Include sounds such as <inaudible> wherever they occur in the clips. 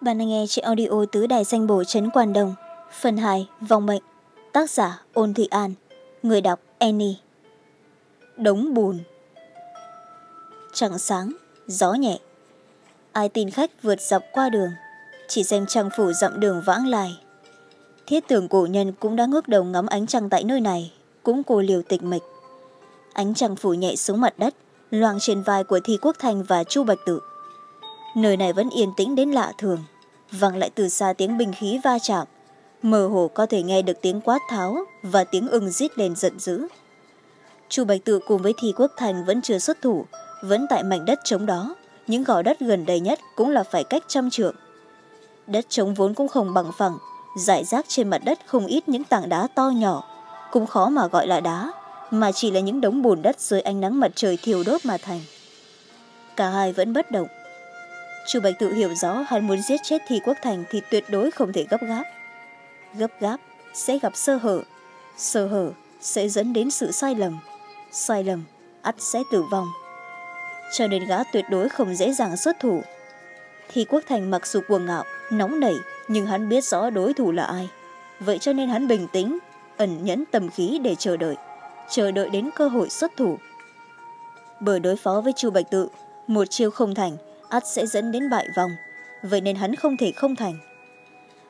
Bạn đang nghe trên audio tứ đài danh bổ trấn Quan Đồng. Phần 2, Vòng mệnh. Tác giả Ôn Thị An. Người đọc Annie. Đống bùn. Trăng sáng, gió nhẹ. Ai tin khách vượt dọc qua đường. Chỉ xem trăng phủ dặm đường vãng lai. Thiết tưởng cổ nhân cũng đã ngước đầu ngắm ánh trăng tại nơi này. Cũng cô liều tịch mịch. Ánh trăng phủ nhẹ xuống mặt đất. Loang trên vai của Thi Quốc Thành và Chu Bạch Tự nơi này vẫn yên tĩnh đến lạ thường. Vang lại từ xa tiếng binh khí va chạm. Mơ hồ có thể nghe được tiếng quát tháo và tiếng ưng rít lên giận dữ. Chu bạch tự cùng với thi quốc thành vẫn chưa xuất thủ, vẫn tại mảnh đất trống đó. Những gò đất gần đây nhất cũng là phải cách trăm trượng. Đất trống vốn cũng không bằng phẳng, rải rác trên mặt đất không ít những tảng đá to nhỏ, cũng khó mà gọi là đá, mà chỉ là những đống bùn đất dưới ánh nắng mặt trời thiêu đốt mà thành. Cả hai vẫn bất động chu bạch tự hiểu rõ, hắn muốn giết chết thi quốc thành thì tuyệt đối không thể gấp gáp. Gấp gáp sẽ gặp sơ hở. Sơ hở sẽ dẫn đến sự sai lầm. Sai lầm, ắt sẽ tử vong. Cho nên gã tuyệt đối không dễ dàng xuất thủ. Thi quốc thành mặc dù cuồng ngạo, nóng nảy, nhưng hắn biết rõ đối thủ là ai. Vậy cho nên hắn bình tĩnh, ẩn nhẫn tầm khí để chờ đợi. Chờ đợi đến cơ hội xuất thủ. Bởi đối phó với chu bạch tự, một chiêu không thành ắt sẽ dẫn đến bại vòng. Vậy nên hắn không thể không thành.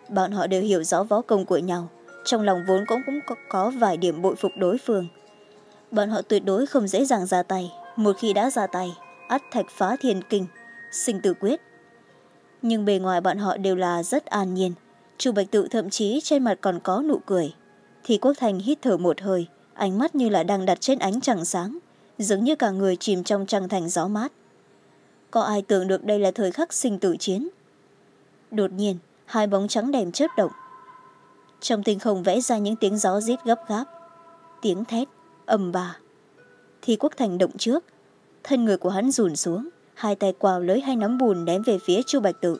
Bọn họ đều hiểu rõ võ công của nhau trong lòng vốn cũng, cũng có, có vài điểm bội phục đối phương. Bọn họ tuyệt đối không dễ dàng ra tay một khi đã ra tay ắt thạch phá thiên kinh sinh tử quyết. Nhưng bề ngoài bọn họ đều là rất an nhiên chu bạch tự thậm chí trên mặt còn có nụ cười. Thì quốc thành hít thở một hơi ánh mắt như là đang đặt trên ánh trăng sáng giống như cả người chìm trong trăng thành gió mát có ai tưởng được đây là thời khắc sinh tử chiến? Đột nhiên, hai bóng trắng đèm chớp động. Trong tinh không vẽ ra những tiếng gió rít gấp gáp, tiếng thét ầm bà thì quốc thành động trước, thân người của hắn rùn xuống, hai tay quào lưới hai nắm bùn ném về phía chu bạch tự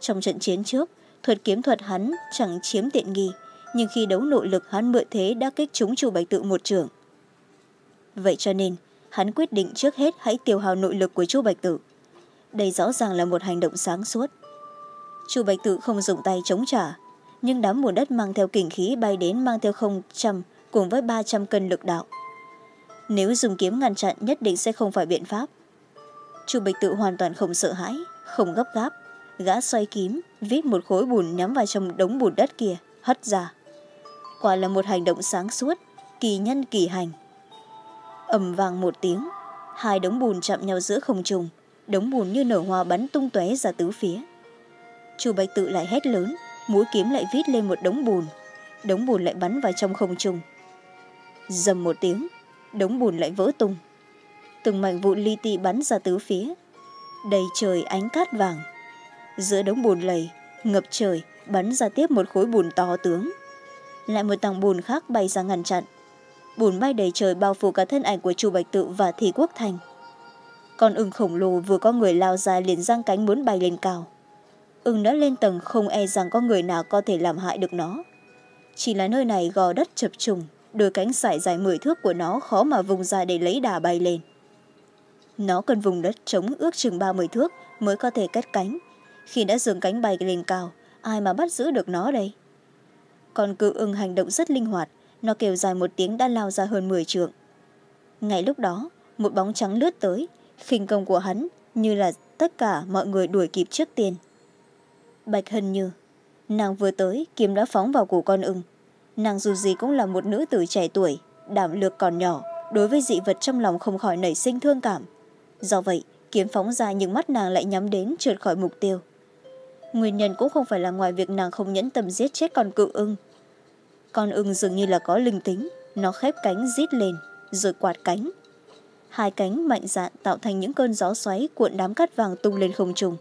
trong trận chiến trước, thuật kiếm thuật hắn chẳng chiếm tiện nghi, nhưng khi đấu nội lực hắn mượn thế đã kích trúng chu bạch tự một trưởng vậy cho nên hắn quyết định trước hết hãy tiêu hao nội lực của chu bạch tử. Đây rõ ràng là một hành động sáng suốt. Chu bạch tử không dùng tay chống trả, nhưng đám bùn đất mang theo kình khí bay đến mang theo không trăm cùng với ba trăm cân lực đạo. Nếu dùng kiếm ngăn chặn nhất định sẽ không phải biện pháp. Chu bạch tự hoàn toàn không sợ hãi, không gấp gáp, gã xoay kiếm, vít một khối bùn nhắm vào trong đống bùn đất kia, hất ra. Quả là một hành động sáng suốt, kỳ nhân kỳ hành ầm vang một tiếng. Hai đống bùn chạm nhau giữa không trùng đống bùn như nở hoa bắn tung tóe ra tứ phía. Chu bạch tự lại hét lớn mũi kiếm lại vít lên một đống bùn. Đống bùn lại bắn vào trong không trung. Dầm một tiếng, đống bùn lại vỡ tung. Từng mảnh vụn li ti bắn ra tứ phía. Đầy trời ánh cát vàng. Giữa đống bùn lầy, ngập trời, bắn ra tiếp một khối bùn to tướng. Lại một tầng bùn khác bay ra ngăn chặn bùn bay đầy trời bao phủ cả thân ảnh của chu bạch tự và thị quốc thành. Con ưng khổng lồ vừa có người lao ra liền giang cánh muốn bay lên cao. Ưng đã lên tầng không e rằng có người nào có thể làm hại được nó. Chỉ là nơi này gò đất chập trùng, đôi cánh sải dài mười thước của nó khó mà vùng ra để lấy đà bay lên. Nó cần vùng đất trống ước chừng ba mươi thước mới có thể cất cánh. Khi đã dường cánh bay lên cao, ai mà bắt giữ được nó đây? Con cự ưng hành động rất linh hoạt nó kêu dài một tiếng đã lao ra hơn mười trượng. Ngay lúc đó, một bóng trắng lướt tới, khinh công của hắn như là tất cả mọi người đuổi kịp trước tiên. Bạch hân như, nàng vừa tới, kiếm đã phóng vào cổ con ưng. Nàng dù gì cũng là một nữ tử trẻ tuổi, đảm lược còn nhỏ, đối với dị vật trong lòng không khỏi nảy sinh thương cảm. Do vậy, kiếm phóng ra nhưng mắt nàng lại nhắm đến trượt khỏi mục tiêu. Nguyên nhân cũng không phải là ngoài việc nàng không nhẫn tâm giết chết con cự ưng con ưng dường như là có linh tính. Nó khép cánh rít lên, rồi quạt cánh. Hai cánh mạnh dạn tạo thành những cơn gió xoáy cuộn đám cát vàng tung lên không trùng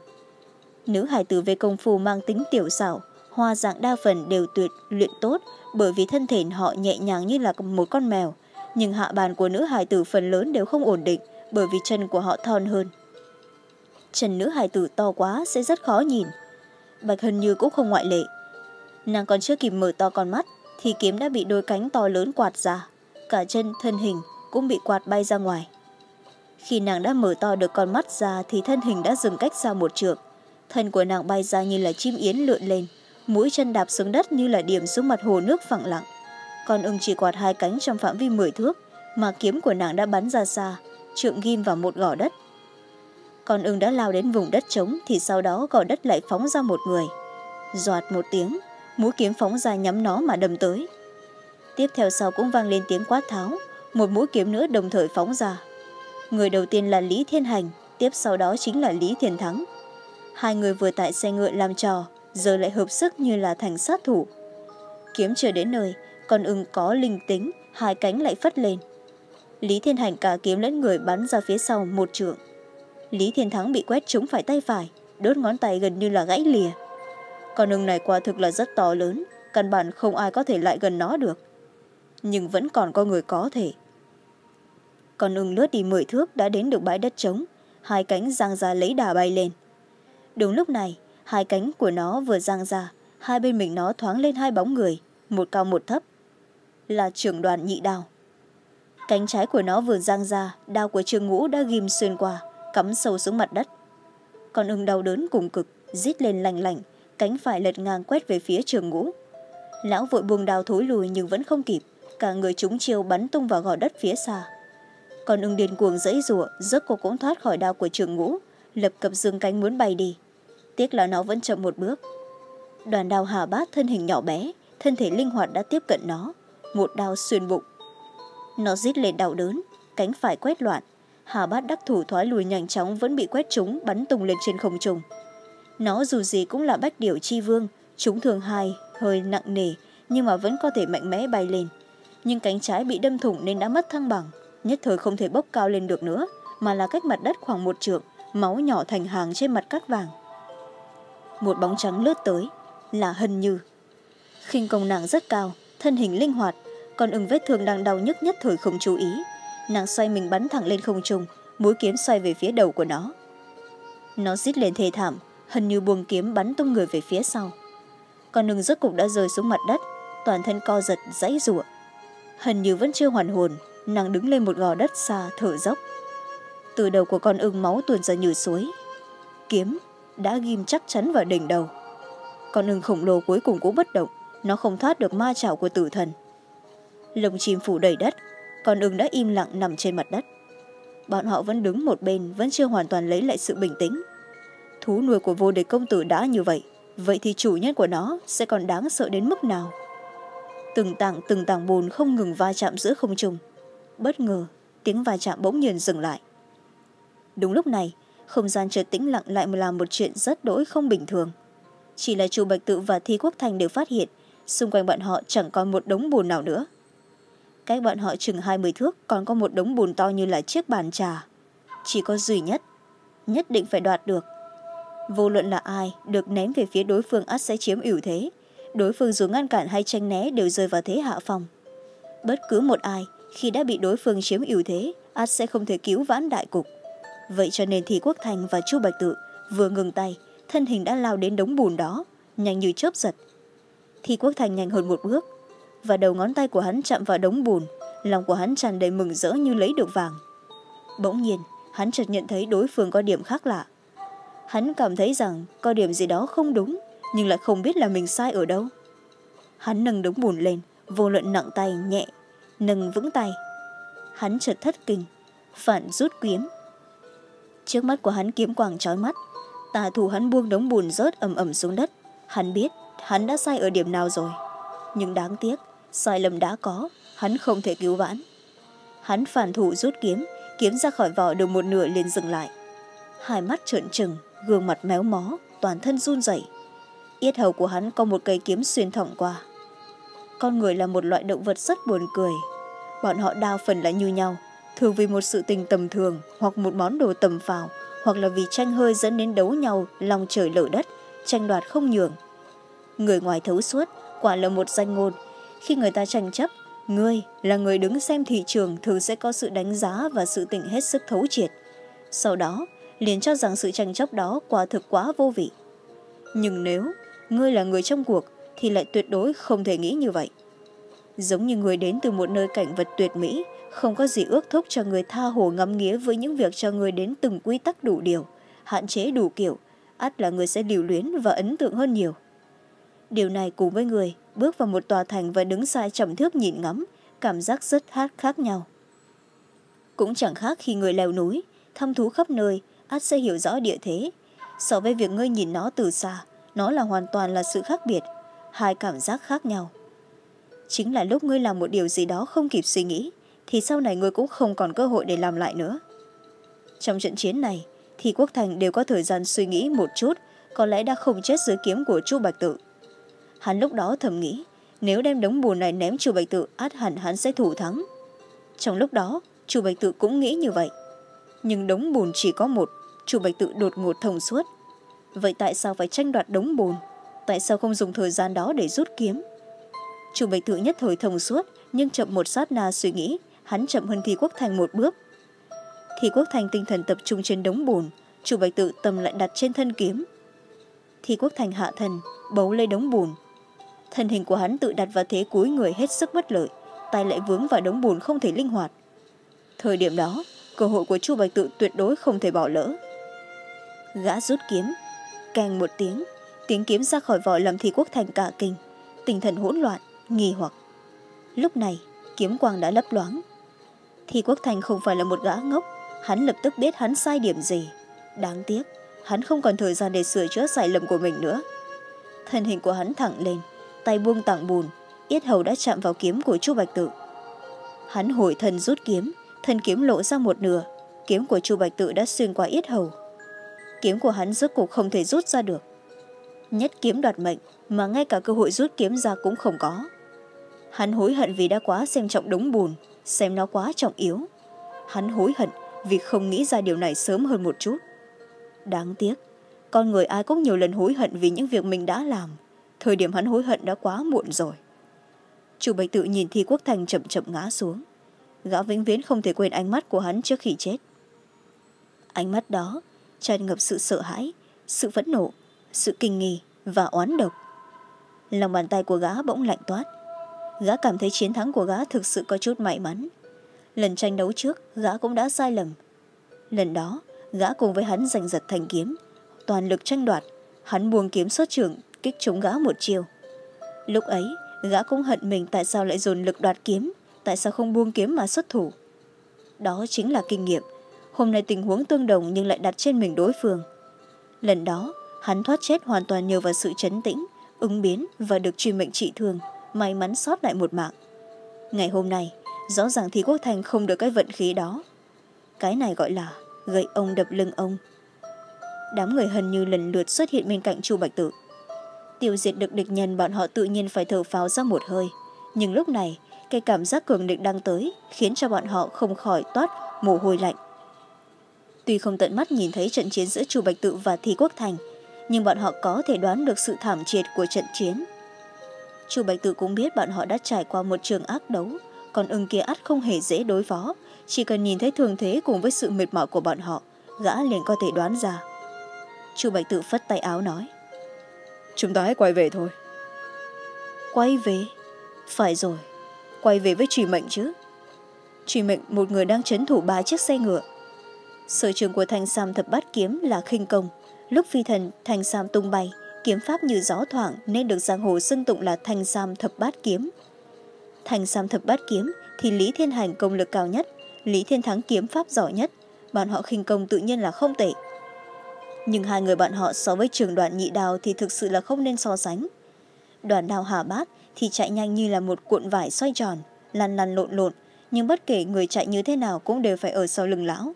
nữ hải tử về công phu mang tính tiểu xảo, hoa dạng đa phần đều tuyệt luyện tốt, bởi vì thân thể họ nhẹ nhàng như là một con mèo. Nhưng hạ bàn của nữ hải tử phần lớn đều không ổn định, bởi vì chân của họ thon hơn. Chân nữ hải tử to quá sẽ rất khó nhìn. Bạch hân như cũng không ngoại lệ. Nàng còn chưa kịp mở to con mắt thì kiếm đã bị đôi cánh to lớn quạt ra, cả chân, thân hình cũng bị quạt bay ra ngoài. Khi nàng đã mở to được con mắt ra thì thân hình đã dừng cách xa một trượng. Thân của nàng bay ra như là chim yến lượn lên, mũi chân đạp xuống đất như là điểm xuống mặt hồ nước phẳng lặng. Còn ưng chỉ quạt hai cánh trong phạm vi mười thước mà kiếm của nàng đã bắn ra xa, trượng ghim vào một gò đất. Còn ưng đã lao đến vùng đất trống thì sau đó gò đất lại phóng ra một người. Doạt một tiếng mũi kiếm phóng ra nhắm nó mà đâm tới. Tiếp theo sau cũng vang lên tiếng quát tháo, một mũi kiếm nữa đồng thời phóng ra. Người đầu tiên là lý thiên hành, tiếp sau đó chính là lý thiên thắng. Hai người vừa tại xe ngựa làm trò, giờ lại hợp sức như là thành sát thủ. Kiếm chưa đến nơi còn ưng có linh tính, hai cánh lại phất lên. Lý thiên hành cả kiếm lẫn người bắn ra phía sau một trượng. Lý thiên thắng bị quét trúng phải tay phải, đốt ngón tay gần như là gãy lìa con ưng này quả thực là rất to lớn, căn bản không ai có thể lại gần nó được. Nhưng vẫn còn có người có thể. Con ưng lướt đi mười thước đã đến được bãi đất trống, hai cánh giang ra lấy đà bay lên. Đúng lúc này, hai cánh của nó vừa giang ra, hai bên mình nó thoáng lên hai bóng người, một cao một thấp, là trưởng đoàn nhị đào. Cánh trái của nó vừa giang ra, đao của trường ngũ đã ghim xuyên qua, cắm sâu xuống mặt đất. Con ưng đau đớn cùng cực, rít lên lành lành cánh phải lật ngang quét về phía trường ngũ. Lão vội buông đao thối lùi nhưng vẫn không kịp, cả người chúng chiêu bắn tung vào gò đất phía xa. Còn ưng điên cuồng dãy rủa giấc cô cũng thoát khỏi đao của trường ngũ, lập cập dương cánh muốn bay đi. Tiếc là nó vẫn chậm một bước. Đoàn đao hà bát thân hình nhỏ bé, thân thể linh hoạt đã tiếp cận nó, một đao xuyên bụng. Nó rít lên đau đớn, cánh phải quét loạn. Hà bát đắc thủ thoái lùi nhanh chóng vẫn bị quét trúng, bắn tung lên trên không trung nó dù gì cũng là bách điểu chi vương. Chúng thường hai hơi nặng nề, nhưng mà vẫn có thể mạnh mẽ bay lên. Nhưng cánh trái bị đâm thủng nên đã mất thăng bằng. Nhất thời không thể bốc cao lên được nữa, mà là cách mặt đất khoảng một trượng, máu nhỏ thành hàng trên mặt cát vàng. Một bóng trắng lướt tới, là hân như. Khinh công nàng rất cao, thân hình linh hoạt, còn ưng vết thương đang đau nhức nhất thời không chú ý. Nàng xoay mình bắn thẳng lên không trung, mũi kiếm xoay về phía đầu của nó. Nó rít lên thê thảm hình như buông kiếm bắn tung người về phía sau. Con ưng rốt cục đã rơi xuống mặt đất, toàn thân co giật, dãy rụa hình như vẫn chưa hoàn hồn, nàng đứng lên một gò đất xa thở dốc. Từ đầu của con ưng máu tuôn ra như suối. Kiếm đã ghim chắc chắn vào đỉnh đầu. Con ưng khổng lồ cuối cùng cũng bất động, nó không thoát được ma chảo của tử thần. Lồng chim phủ đầy đất, con ưng đã im lặng nằm trên mặt đất. Bọn họ vẫn đứng một bên, vẫn chưa hoàn toàn lấy lại sự bình tĩnh thú nuôi của vô địch công tử đã như vậy vậy thì chủ nhân của nó sẽ còn đáng sợ đến mức nào? Từng tảng từng tảng bùn không ngừng va chạm giữa không trung. Bất ngờ, tiếng va chạm bỗng nhiên dừng lại. Đúng lúc này, không gian chợt tĩnh lặng lại làm một chuyện rất đỗi không bình thường. Chỉ là chu bạch tự và thi quốc thành đều phát hiện, xung quanh bọn họ chẳng còn một đống bùn nào nữa. Cách bọn họ chừng hai mươi thước còn có một đống bùn to như là chiếc bàn trà. Chỉ có duy nhất nhất định phải đoạt được vô luận là ai được ném về phía đối phương ắt sẽ chiếm ưu thế. Đối phương dù ngăn cản hay tranh né đều rơi vào thế hạ phòng. Bất cứ một ai, khi đã bị đối phương chiếm ưu thế, ắt sẽ không thể cứu vãn đại cục. Vậy cho nên thì quốc thành và chu bạch tự vừa ngừng tay, thân hình đã lao đến đống bùn đó, nhanh như chớp giật. Thi quốc thành nhanh hơn một bước, và đầu ngón tay của hắn chạm vào đống bùn, lòng của hắn tràn đầy mừng rỡ như lấy được vàng. Bỗng nhiên, hắn chợt nhận thấy đối phương có điểm khác lạ hắn cảm thấy rằng có điểm gì đó không đúng, nhưng lại không biết là mình sai ở đâu. Hắn nâng đống bùn lên, vô luận nặng tay, nhẹ, nâng vững tay. Hắn chợt thất kinh, phản rút kiếm. Trước mắt của hắn kiếm quàng trói mắt, tà thủ hắn buông đống bùn rớt ầm ầm xuống đất. Hắn biết hắn đã sai ở điểm nào rồi, nhưng đáng tiếc, sai lầm đã có, hắn không thể cứu vãn. Hắn phản thủ rút kiếm kiếm ra khỏi vỏ được một nửa liền dừng lại. Hai mắt trợn trừng gương mặt méo mó, toàn thân run rẩy. Yết hầu của hắn có một cây kiếm xuyên thẳng qua. Con người là một loại động vật rất buồn cười. Bọn họ đa phần là như nhau, thường vì một sự tình tầm thường hoặc một món đồ tầm phào, hoặc là vì tranh hơi dẫn đến đấu nhau, lòng trời lở đất, tranh đoạt không nhường. Người ngoài thấu suốt, quả là một danh ngôn. Khi người ta tranh chấp, ngươi là người đứng xem thị trường thường sẽ có sự đánh giá và sự tỉnh hết sức thấu triệt. Sau đó liền cho rằng sự tranh chấp đó quả thực quá vô vị. Nhưng nếu ngươi là người trong cuộc, thì lại tuyệt đối không thể nghĩ như vậy. Giống như người đến từ một nơi cảnh vật tuyệt mỹ, không có gì ước thúc cho người tha hồ ngắm nghía với những việc cho người đến từng quy tắc đủ điều, hạn chế đủ kiểu, ắt là người sẽ điều luyến và ấn tượng hơn nhiều. Điều này cùng với người bước vào một tòa thành và đứng sai trầm thước nhìn ngắm, cảm giác rất hát khác nhau. Cũng chẳng khác khi người leo núi, thăm thú khắp nơi ắt sẽ hiểu rõ địa thế. So với việc ngươi nhìn nó từ xa, nó là hoàn toàn là sự khác biệt, hai cảm giác khác nhau. Chính là lúc ngươi làm một điều gì đó không kịp suy nghĩ, thì sau này ngươi cũng không còn cơ hội để làm lại nữa. Trong trận chiến này, thì quốc thành đều có thời gian suy nghĩ một chút, có lẽ đã không chết dưới kiếm của chu bạch tự. Hắn lúc đó thầm nghĩ, nếu đem đống bùn này ném chu bạch tự, át hẳn hắn sẽ thủ thắng. Trong lúc đó, chu bạch tự cũng nghĩ như vậy. Nhưng đống bùn chỉ có một chu bạch tự đột ngột thông suốt. Vậy tại sao phải tranh đoạt đống bùn? Tại sao không dùng thời gian đó để rút kiếm? Chu bạch tự nhất thời thông suốt, nhưng chậm một sát na suy nghĩ, hắn chậm hơn thi quốc thành một bước. Thi quốc thành tinh thần tập trung trên đống bùn chu bạch tự tâm lại đặt trên thân kiếm. Thi quốc thành hạ thần, bấu lấy đống bùn. Thân hình của hắn tự đặt vào thế cúi người hết sức bất lợi, tay lại vướng vào đống bùn không thể linh hoạt. Thời điểm đó, cơ hội của chu bạch tự tuyệt đối không thể bỏ lỡ gã rút kiếm. Càng một tiếng tiếng kiếm ra khỏi vỏ làm thi quốc thành cả kinh, tinh thần hỗn loạn, nghi hoặc. Lúc này, kiếm quang đã lấp loáng. Thi quốc thành không phải là một gã ngốc, hắn lập tức biết hắn sai điểm gì. Đáng tiếc, hắn không còn thời gian để sửa chữa sai lầm của mình nữa. Thân hình của hắn thẳng lên, tay buông tảng bùn, yết hầu đã chạm vào kiếm của chu bạch tự. Hắn hồi thân rút kiếm, thân kiếm lộ ra một nửa, kiếm của chu bạch tự đã xuyên qua yết hầu kiếm của hắn rốt cuộc không thể rút ra được. Nhất kiếm đoạt mệnh mà ngay cả cơ hội rút kiếm ra cũng không có. Hắn hối hận vì đã quá xem trọng đống bùn, xem nó quá trọng yếu. Hắn hối hận vì không nghĩ ra điều này sớm hơn một chút. Đáng tiếc, con người ai cũng nhiều lần hối hận vì những việc mình đã làm. Thời điểm hắn hối hận đã quá muộn rồi. Chủ bạch tự nhìn thi quốc thành chậm chậm ngã xuống. Gã vĩnh viễn không thể quên ánh mắt của hắn trước khi chết. Ánh mắt đó tràn ngập sự sợ hãi, sự phẫn nộ, sự kinh nghi và oán độc. Lòng bàn tay của gã bỗng lạnh toát. Gã cảm thấy chiến thắng của gã thực sự có chút may mắn. Lần tranh đấu trước, gã cũng đã sai lầm. Lần đó, gã cùng với hắn giành giật thành kiếm, toàn lực tranh đoạt. Hắn buông kiếm xuất trường, kích trúng gã một chiều. Lúc ấy, gã cũng hận mình tại sao lại dồn lực đoạt kiếm, tại sao không buông kiếm mà xuất thủ. Đó chính là kinh nghiệm hôm nay tình huống tương đồng nhưng lại đặt trên mình đối phương. Lần đó, hắn thoát chết hoàn toàn nhờ vào sự chấn tĩnh, ứng biến và được truy mệnh trị thương, may mắn sót lại một mạng. Ngày hôm nay, rõ ràng thì quốc thành không được cái vận khí đó. Cái này gọi là gậy ông đập lưng ông. Đám người hần như lần lượt xuất hiện bên cạnh chu bạch tự tiêu diệt được địch nhân, bọn họ tự nhiên phải thở pháo ra một hơi. Nhưng lúc này, cái cảm giác cường địch đang tới khiến cho bọn họ không khỏi toát mồ hôi lạnh tuy không tận mắt nhìn thấy trận chiến giữa chu bạch tự và thi quốc thành nhưng bọn họ có thể đoán được sự thảm triệt của trận chiến. Chu bạch tự cũng biết bọn họ đã trải qua một trường ác đấu còn ưng kia ắt không hề dễ đối phó chỉ cần nhìn thấy thường thế cùng với sự mệt mỏi của bọn họ gã liền có thể đoán ra. Chu bạch tự phất tay áo nói chúng ta hãy quay về thôi. Quay về? Phải rồi quay về với truy mệnh chứ. Truy mệnh một người đang c h ấ n thủ ba chiếc xe ngựa sở trường của thanh sam thập bát kiếm là khinh công. Lúc phi thần, thanh sam tung bay, kiếm pháp như gió thoảng nên được giang hồ xưng tụng là thanh sam thập bát kiếm. Thanh sam thập bát kiếm thì lý thiên hành công lực cao nhất, lý thiên thắng kiếm pháp giỏi nhất, bọn họ khinh công tự nhiên là không tệ. Nhưng hai người bạn họ so với trường đoàn nhị đào thì thực sự là không nên so sánh. Đoàn đào hà bát thì chạy nhanh như là một cuộn vải xoay tròn, lăn lăn lộn lộn, nhưng bất kể người chạy như thế nào cũng đều phải ở sau lưng lão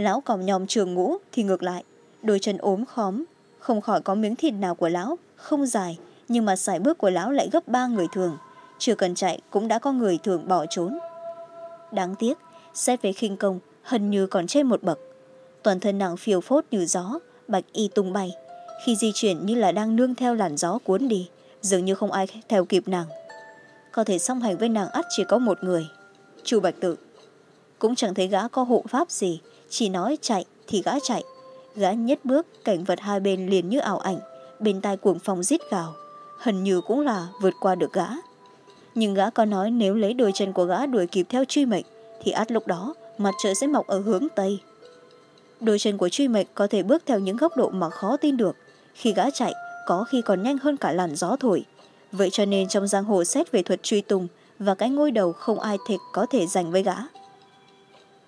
lão còng nhòm trường ngũ thì ngược lại. Đôi chân ốm khóm, không khỏi có miếng thịt nào của lão, không dài, nhưng mà sải bước của lão lại gấp ba người thường. Chưa cần chạy cũng đã có người thường bỏ trốn. Đáng tiếc, xét về khinh công hần như còn trên một bậc. Toàn thân nàng phiêu phốt như gió, bạch y tung bay. Khi di chuyển như là đang nương theo làn gió cuốn đi, dường như không ai theo kịp nàng. Có thể song hành với nàng ắt chỉ có một người. Chu bạch tự. Cũng chẳng thấy gã có hộ pháp gì chỉ nói chạy thì gã chạy. Gã nhất bước, cảnh vật hai bên liền như ảo ảnh, bên tai cuồng phong rít gào. Hần như cũng là vượt qua được gã. Nhưng gã có nói nếu lấy đôi chân của gã đuổi kịp theo truy mệnh, thì át lúc đó, mặt trời sẽ mọc ở hướng tây. Đôi chân của truy mệnh có thể bước theo những góc độ mà khó tin được. Khi gã chạy, có khi còn nhanh hơn cả làn gió thổi. Vậy cho nên trong giang hồ xét về thuật truy tùng và cái ngôi đầu không ai thể có thể giành với gã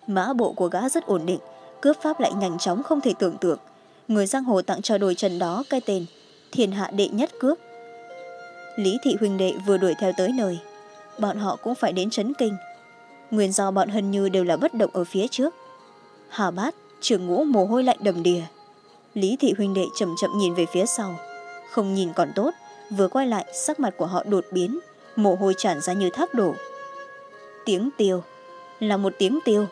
mã bộ của gã rất ổn định, cướp pháp lại nhanh chóng không thể tưởng tượng. Người giang hồ tặng cho đôi trần đó cái tên thiên hạ đệ nhất cướp. Lý thị huỳnh đệ vừa đuổi theo tới nơi. Bọn họ cũng phải đến chấn kinh. Nguyên do bọn hân như đều là bất động ở phía trước. Hà bát, trường ngũ mồ hôi lạnh đầm đìa. Lý thị huỳnh đệ chậm chậm nhìn về phía sau. Không nhìn còn tốt, vừa quay lại, sắc mặt của họ đột biến, mồ hôi tràn ra như thác đổ. Tiếng tiêu là một tiếng tiêu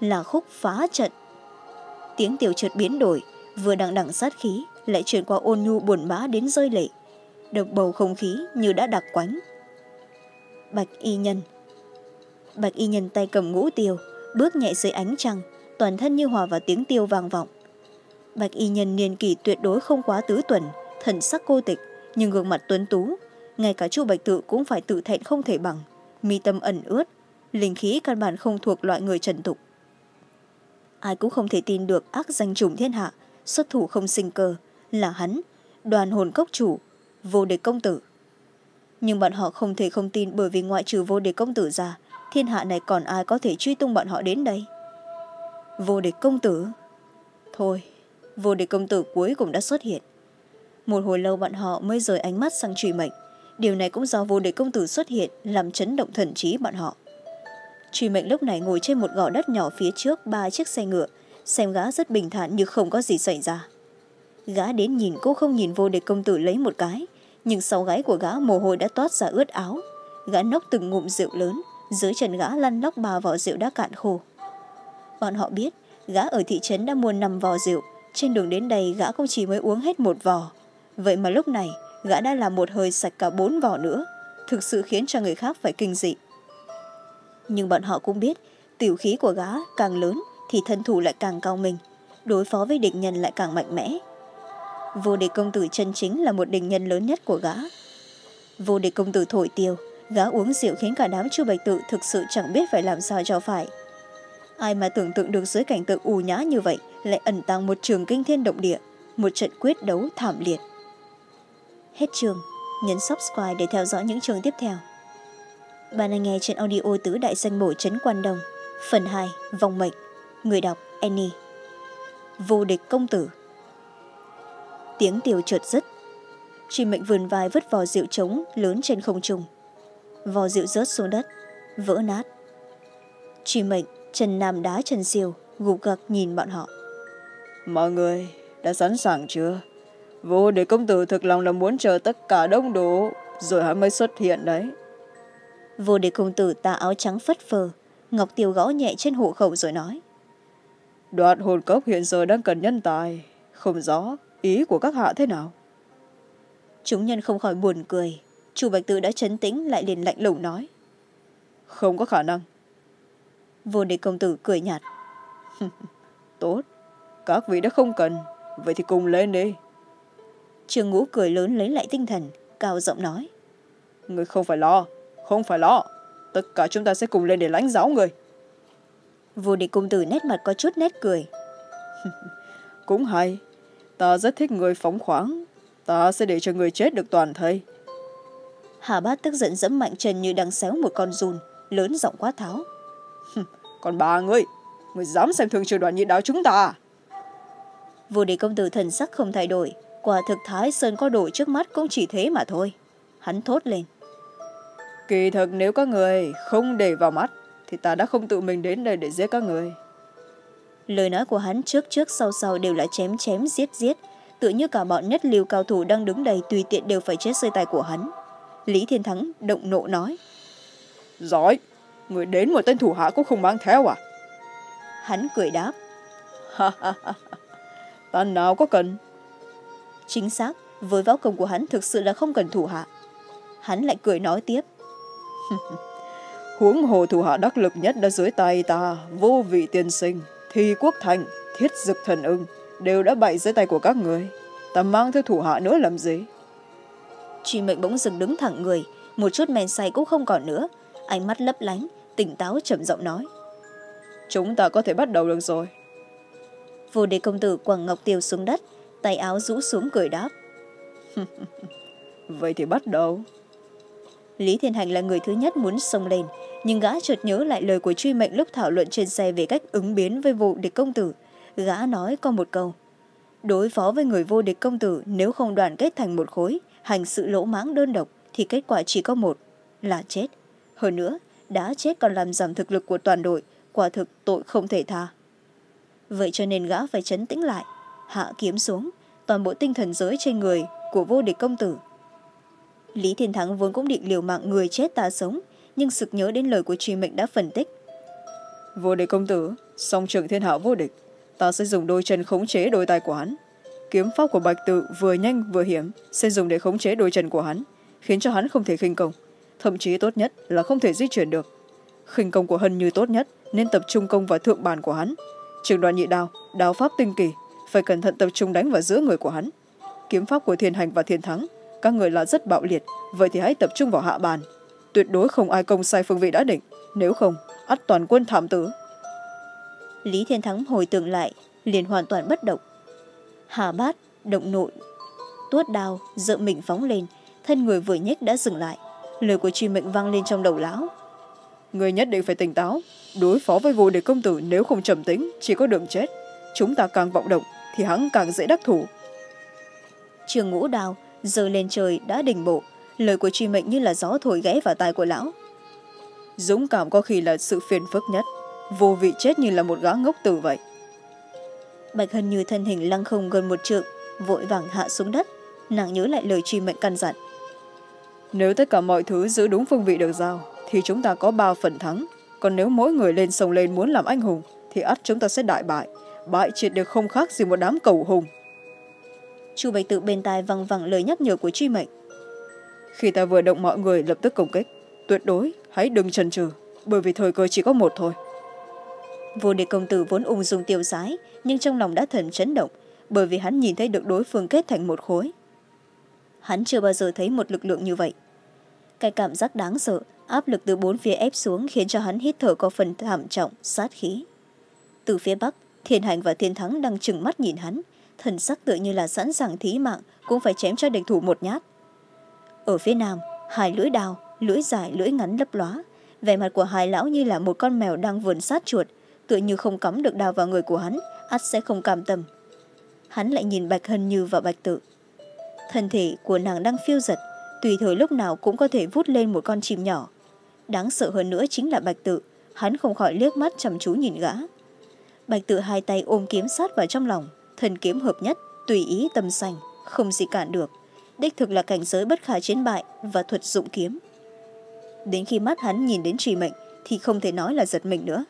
là khúc phá trận. Tiếng tiểu chợt biến đổi, vừa đằng đằng sát khí, lại chuyển qua ôn nhu buồn bã đến rơi lệ, được bầu không khí như đã đặc quánh. Bạch y nhân. Bạch y nhân tay cầm ngũ tiêu, bước nhẹ dưới ánh trăng, toàn thân như hòa vào tiếng tiêu vang vọng. Bạch y nhân niên kỷ tuyệt đối không quá tứ tuần, thần sắc cô tịch, nhưng gương mặt tuấn tú, ngay cả chu bạch tự cũng phải tự thẹn không thể bằng, mi tâm ẩn ướt, linh khí căn bản không thuộc loại người trần tục ai cũng không thể tin được ác danh trùng thiên hạ, xuất thủ không sinh cơ, là hắn, đoàn hồn cốc chủ, vô địch công tử. Nhưng bọn họ không thể không tin bởi vì ngoại trừ vô địch công tử ra, thiên hạ này còn ai có thể truy tung bọn họ đến đây? Vô địch công tử? Thôi, vô địch công tử cuối cùng đã xuất hiện. Một hồi lâu bọn họ mới rời ánh mắt sang truy mệnh. Điều này cũng do vô địch công tử xuất hiện làm chấn động thần trí bọn họ truy mệnh lúc này ngồi trên một gò đất nhỏ phía trước ba chiếc xe ngựa. Xem gã rất bình thản như không có gì xảy ra. Gã đến nhìn cô không nhìn vô địch công tử lấy một cái. Nhưng sau gáy của gã mồ hôi đã toát ra ướt áo. Gã nốc từng ngụm rượu lớn, dưới chân gã lăn lóc ba vỏ rượu đã cạn khô. Bọn họ biết, gã ở thị trấn đã mua năm vò rượu. Trên đường đến đây, gã cũng chỉ mới uống hết một vò. Vậy mà lúc này, gã đã làm một hơi sạch cả bốn vỏ nữa. Thực sự khiến cho người khác phải kinh dị nhưng bọn họ cũng biết, tiểu khí của gã càng lớn thì thân thủ lại càng cao mình, đối phó với địch nhân lại càng mạnh mẽ. Vô địch công tử chân chính là một địch nhân lớn nhất của gã. Vô địch công tử thổi tiêu gã uống rượu khiến cả đám chu bạch tự thực sự chẳng biết phải làm sao cho phải. Ai mà tưởng tượng được dưới cảnh tượng ù nhã như vậy lại ẩn tàng một trường kinh thiên động địa, một trận quyết đấu thảm liệt. Hết trường, nhấn subscribe để theo dõi những trường tiếp theo bạn đang nghe trên audio tứ đại danh bổ trấn quan đồng phần hai, vòng mệnh. Người đọc, annie. Vô địch công tử. Tiếng tiểu trượt dứt. Chị mệnh vườn vai vứt vò rượu trống lớn trên không trung. Vò rượu rớt xuống đất, vỡ nát. Chị mệnh chân nam đá chân siêu gục gặc nhìn bọn họ. Mọi người đã sẵn sàng chưa? Vô địch công tử thực lòng là muốn chờ tất cả đông đủ, rồi hắn mới xuất hiện đấy vô địch công tử tà áo trắng phất phơ. Ngọc tiêu gõ nhẹ trên hộ khẩu rồi nói. Đoạt hồn cốc hiện giờ đang cần nhân tài. Không rõ ý của các hạ thế nào. Chúng nhân không khỏi buồn cười. Chu bạch tự đã chấn tĩnh lại liền lạnh lùng nói. Không có khả năng. Vô địch công tử cười nhạt. <laughs> Tốt. Các vị đã không cần. Vậy thì cùng lên đi. Trường ngũ cười lớn lấy lại tinh thần cao giọng nói. Người không phải lo không phải lo. Tất cả chúng ta sẽ cùng lên để lãnh giáo người. Vô địch công tử nét mặt có chút nét cười. <laughs> Cũng hay. Ta rất thích người phóng khoáng. Ta sẽ để cho người chết được toàn thây. Hà bát tức giận dẫm mạnh chân như đang xéo một con run lớn giọng quát tháo. <laughs> Còn ba ngươi người dám xem thường trường đoàn nhị đạo chúng ta vô địch công tử thần sắc không thay đổi. Quả thực thái sơn có đổi trước mắt cũng chỉ thế mà thôi. Hắn thốt lên kỳ thực nếu các người không để vào mắt thì ta đã không tự mình đến đây để giết các người. Lời nói của hắn trước trước sau sau đều là chém chém giết giết. Tự như cả bọn nhất liều cao thủ đang đứng đây tùy tiện đều phải chết rơi tay của hắn. Lý thiên thắng động nộ nói. Giỏi người đến một tên thủ hạ cũng không mang theo à? Hắn cười đáp. Ta nào có cần? Chính xác với võ công của hắn thực sự là không cần thủ hạ. Hắn lại cười nói tiếp <laughs> huống hồ thủ hạ đắc lực nhất đã dưới tay ta vô vị tiên sinh thì quốc thành thiết dực thần ưng đều đã bậy dưới tay của các người. Ta mang theo thủ hạ nữa làm gì? Truy mệnh bỗng dừng đứng thẳng người một chút men say cũng không còn nữa. Ánh mắt lấp lánh tỉnh táo trầm giọng nói. Chúng ta có thể bắt đầu được rồi. Vô địch công tử quẳng ngọc tiêu xuống đất tay áo rũ xuống cười đáp. <laughs> Vậy thì bắt đầu lý thiên hành là người thứ nhất muốn xông lên, nhưng gã chợt nhớ lại lời của truy mệnh lúc thảo luận trên xe về cách ứng biến với vô địch công tử. Gã nói có một câu, đối phó với người vô địch công tử, nếu không đoàn kết thành một khối, hành sự lỗ mãng đơn độc, thì kết quả chỉ có một, là chết. Hơn nữa, đã chết còn làm giảm thực lực của toàn đội, quả thực tội không thể tha. Vậy cho nên gã phải chấn tĩnh lại, hạ kiếm xuống, toàn bộ tinh thần giới trên người của vô địch công tử lý thiên thắng vốn cũng định liều mạng người chết ta sống, nhưng sực nhớ đến lời của truy mệnh đã phân tích. Vô địch công tử, song trưởng thiên hạ vô địch, ta sẽ dùng đôi chân khống chế đôi tay của hắn. Kiếm pháp của bạch tự vừa nhanh vừa hiểm, sẽ dùng để khống chế đôi chân của hắn, khiến cho hắn không thể khinh công. Thậm chí tốt nhất là không thể di chuyển được. Khinh công của hân như tốt nhất, nên tập trung công vào thượng bàn của hắn. Trường đoàn nhị đao đao pháp tinh kỳ, phải cẩn thận tập trung đánh vào giữa người của hắn. Kiếm pháp của thiên hành và thiên thắng các người là rất bạo liệt vậy thì hãy tập trung vào hạ bàn. Tuyệt đối không ai công sai phương vị đã định nếu không ắt toàn quân thảm tử. Lý thiên thắng hồi tưởng lại liền hoàn toàn bất động. Hà bát động nội tuốt đao dợ mình phóng lên thân người vừa nhếch đã dừng lại. Lời của truy mệnh vang lên trong đầu lão. Người nhất định phải tỉnh táo đối phó với vô địch công tử nếu không trầm tính chỉ có đường chết. Chúng ta càng vọng động thì hắn càng dễ đắc thủ. Trường ngũ đào giờ lên trời đã đỉnh bộ. Lời của truy mệnh như là gió thổi ghé vào tai của lão. Dũng cảm có khi là sự phiền phức nhất. Vô vị chết như là một gã ngốc tử vậy. Bạch hân như thân hình lăng không gần một trượng, vội vàng hạ xuống đất. Nàng nhớ lại lời truy mệnh căn dặn. Nếu tất cả mọi thứ giữ đúng phương vị được giao, thì chúng ta có ba phần thắng. Còn nếu mỗi người lên sông lên muốn làm anh hùng, thì ắt chúng ta sẽ đại bại. Bại triệt được không khác gì một đám cầu hùng chu bạch tự bên tai văng vẳng lời nhắc nhở của truy mệnh. Khi ta vừa động mọi người lập tức công kích tuyệt đối hãy đừng chần chừ bởi vì thời cơ chỉ có một thôi. Vô địch công tử vốn ung dung tiêu sái nhưng trong lòng đã thần chấn động bởi vì hắn nhìn thấy được đối phương kết thành một khối. Hắn chưa bao giờ thấy một lực lượng như vậy. Cái cảm giác đáng sợ áp lực từ bốn phía ép xuống khiến cho hắn hít thở có phần thảm trọng sát khí. Từ phía bắc thiên hành và thiên thắng đang trừng mắt nhìn hắn thần sắc tựa như là sẵn sàng thí mạng, cũng phải chém cho địch thủ một nhát. Ở phía nam, hai lưỡi đào lưỡi dài, lưỡi ngắn lấp lóa. Vẻ mặt của hai lão như là một con mèo đang vườn sát chuột, tựa như không cắm được đào vào người của hắn, ắt sẽ không cảm tâm. Hắn lại nhìn bạch hân như và bạch tự. Thân thể của nàng đang phiêu giật, tùy thời lúc nào cũng có thể vút lên một con chim nhỏ. Đáng sợ hơn nữa chính là bạch tự, hắn không khỏi liếc mắt chăm chú nhìn gã. Bạch tự hai tay ôm kiếm sát vào trong lòng thần kiếm hợp nhất, tùy ý tâm sành không gì cản được. Đích thực là cảnh giới bất khả chiến bại và thuật dụng kiếm. Đến khi mắt hắn nhìn đến trì mệnh, thì không thể nói là giật mình nữa.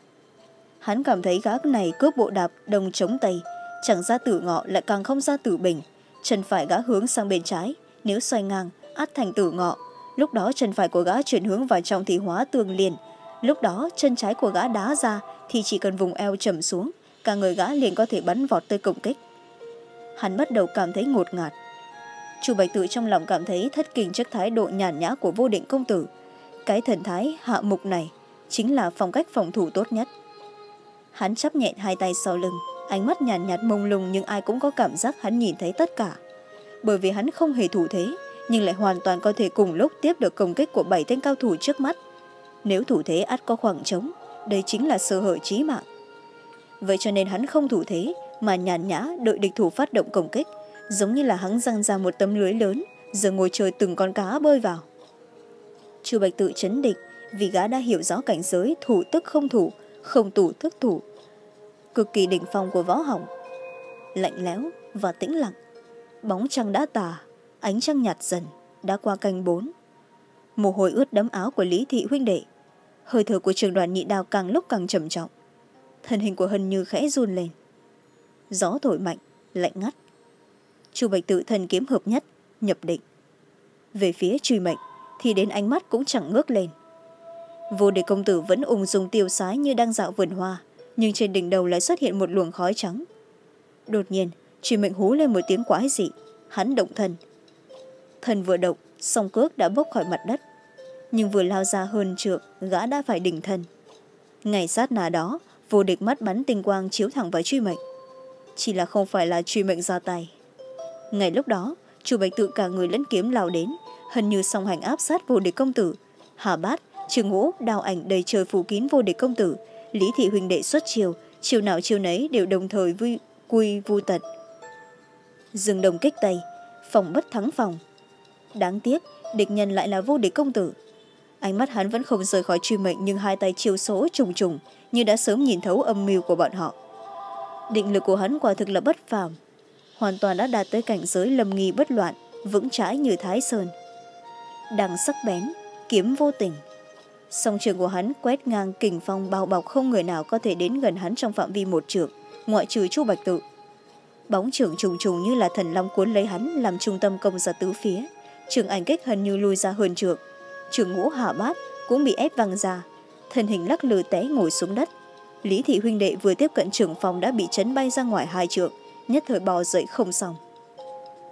Hắn cảm thấy gã này cướp bộ đạp, đồng chống tay. Chẳng ra tử ngọ lại càng không ra tử bình. Chân phải gã hướng sang bên trái, nếu xoay ngang, át thành tử ngọ. Lúc đó chân phải của gã chuyển hướng vào trong thì hóa tương liền. Lúc đó chân trái của gã đá ra, thì chỉ cần vùng eo chầm xuống cả người gã liền có thể bắn vọt tới công kích. Hắn bắt đầu cảm thấy ngột ngạt. Chu bạch tự trong lòng cảm thấy thất kinh trước thái độ nhàn nhã của vô định công tử. Cái thần thái, hạ mục này, chính là phong cách phòng thủ tốt nhất. Hắn chắp nhẹn hai tay sau lưng, ánh mắt nhàn nhạt mông lung nhưng ai cũng có cảm giác hắn nhìn thấy tất cả. Bởi vì hắn không hề thủ thế, nhưng lại hoàn toàn có thể cùng lúc tiếp được công kích của bảy tên cao thủ trước mắt. Nếu thủ thế ắt có khoảng trống, đây chính là sơ hở trí mạng vậy cho nên hắn không thủ thế, mà nhàn nhã đợi địch thủ phát động công kích, giống như là hắn răng ra một tấm lưới lớn, giờ ngồi chờ từng con cá bơi vào. Chu bạch tự chấn định, vì gã đã hiểu rõ cảnh giới, thủ tức không thủ, không tủ thức thủ. Cực kỳ đỉnh phong của võ hỏng. Lạnh lẽo và tĩnh lặng. Bóng trăng đã tà, ánh trăng nhạt dần, đã qua canh bốn. Mồ hôi ướt đấm áo của lý thị huynh đệ. Hơi thở của trường đoàn nhị đào càng lúc càng trầm trọng thân hình của hân như khẽ run lên. Gió thổi mạnh, lạnh ngắt. Chu bạch tự thần kiếm hợp nhất, nhập định. Về phía truy mệnh, thì đến ánh mắt cũng chẳng ngước lên. Vô địch công tử vẫn ung dung tiêu sái như đang dạo vườn hoa, nhưng trên đỉnh đầu lại xuất hiện một luồng khói trắng. Đột nhiên, truy mệnh hú lên một tiếng quái dị, hắn động thân. Thần vừa động, song cước đã bốc khỏi mặt đất, nhưng vừa lao ra hơn trượng, gã đã phải đỉnh thân. Ngày sát nà đó vô địch mắt bắn tinh quang chiếu thẳng vào truy mệnh. Chỉ là không phải là truy mệnh ra tay. Ngay lúc đó, chu bạch tự cả người lẫn kiếm lao đến hần như song hành áp sát vô địch công tử. Hà bát, trường ngũ, đào ảnh đầy trời phủ kín vô địch công tử. Lý thị huỳnh đệ xuất chiều chiều nào chiều nấy đều đồng thời vui, quy vu tật dừng đồng kích tay, phòng bất thắng phòng. Đáng tiếc, địch nhân lại là vô địch công tử. Ánh mắt hắn vẫn không rời khỏi truy mệnh nhưng hai tay chiêu số trùng trùng như đã sớm nhìn thấu âm mưu của bọn họ. Định lực của hắn quả thực là bất phàm, hoàn toàn đã đạt tới cảnh giới lầm nghi bất loạn, vững chãi như thái sơn. Đằng sắc bén, kiếm vô tình. Song trường của hắn quét ngang kình phong bao bọc không người nào có thể đến gần hắn trong phạm vi một trường ngoại trừ chu bạch tự. Bóng trưởng trùng trùng như là thần long cuốn lấy hắn làm trung tâm công ra tứ phía, trường ảnh kích hần như lui ra hơn trường trường ngũ hạ bát cũng bị ép văng ra thân hình lắc lư té ngồi xuống đất. Lý thị huynh đệ vừa tiếp cận trưởng phòng đã bị chấn bay ra ngoài hai trượng, nhất thời bò dậy không xong.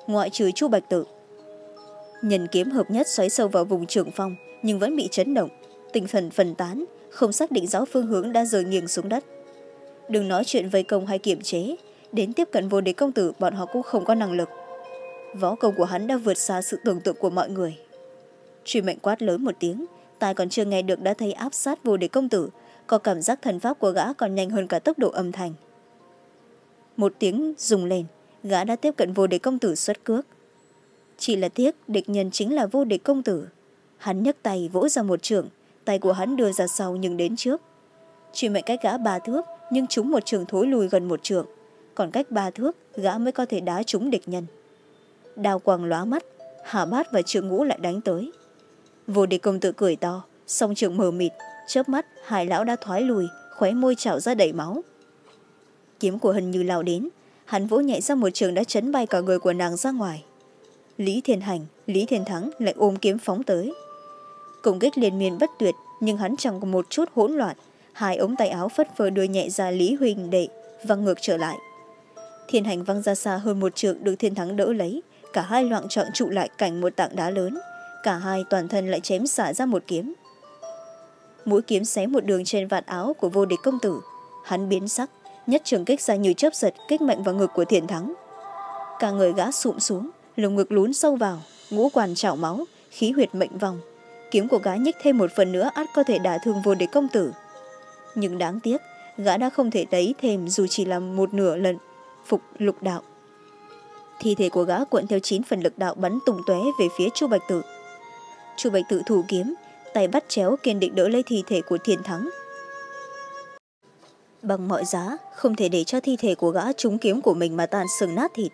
Ngoại trừ chu bạch tự nhân kiếm hợp nhất xoáy sâu vào vùng trưởng phong nhưng vẫn bị chấn động. Tinh thần phần tán, không xác định rõ phương hướng đã rời nghiêng xuống đất. Đừng nói chuyện vây công hay kiểm chế, đến tiếp cận vô địch công tử, bọn họ cũng không có năng lực. Võ công của hắn đã vượt xa sự tưởng tượng của mọi người. Truy mệnh quát lớn một tiếng tài còn chưa nghe được đã thấy áp sát vô địch công tử. Có cảm giác thần pháp của gã còn nhanh hơn cả tốc độ âm thanh. Một tiếng rùng lên, gã đã tiếp cận vô địch công tử xuất cước. Chỉ là tiếc địch nhân chính là vô địch công tử. Hắn nhấc tay vỗ ra một trường, tay của hắn đưa ra sau nhưng đến trước. Chỉ mệnh cách gã ba thước, nhưng chúng một trường thối lùi gần một trường còn cách ba thước, gã mới có thể đá trúng địch nhân. Đào quàng lóa mắt hà bát và trương ngũ lại đánh tới vô địch công tử cười to, song trường mờ mịt, chớp mắt, hai lão đã thoái lùi, khóe môi trào ra đầy máu. Kiếm của hân như lao đến, hắn vỗ nhẹ ra một trường đã chấn bay cả người của nàng ra ngoài. Lý thiên hành, lý thiên thắng lại ôm kiếm phóng tới. Công kích liên miên bất tuyệt, nhưng hắn chẳng có một chút hỗn loạn. Hai ống tay áo phất phơ đưa nhẹ ra lý huỳnh đệ văng ngược trở lại. Thiên hành văng ra xa hơn một trượng được thiên thắng đỡ lấy. Cả hai loạn trọn trụ lại cảnh một tảng đá lớn cả hai toàn thân lại chém xả ra một kiếm. Mũi kiếm xé một đường trên vạt áo của vô địch công tử. Hắn biến sắc, nhất trường kích ra như chớp giật kích mạnh vào ngực của thiền thắng. Cả người gã sụm xuống, lồng ngực lún sâu vào, ngũ quản chảo máu, khí huyệt mệnh vòng. Kiếm của gã nhích thêm một phần nữa ắt có thể đả thương vô địch công tử. Nhưng đáng tiếc, gã đã không thể lấy thêm dù chỉ là một nửa lần phục lục đạo. Thi thể của gã cuộn theo chín phần lực đạo bắn tùng tóe về phía chu bạch tử chu bạch tử thủ kiếm tay bắt chéo kiên định đỡ lấy thi thể của thiên thắng. Bằng mọi giá không thể để cho thi thể của gã trúng kiếm của mình mà tan sừng nát thịt.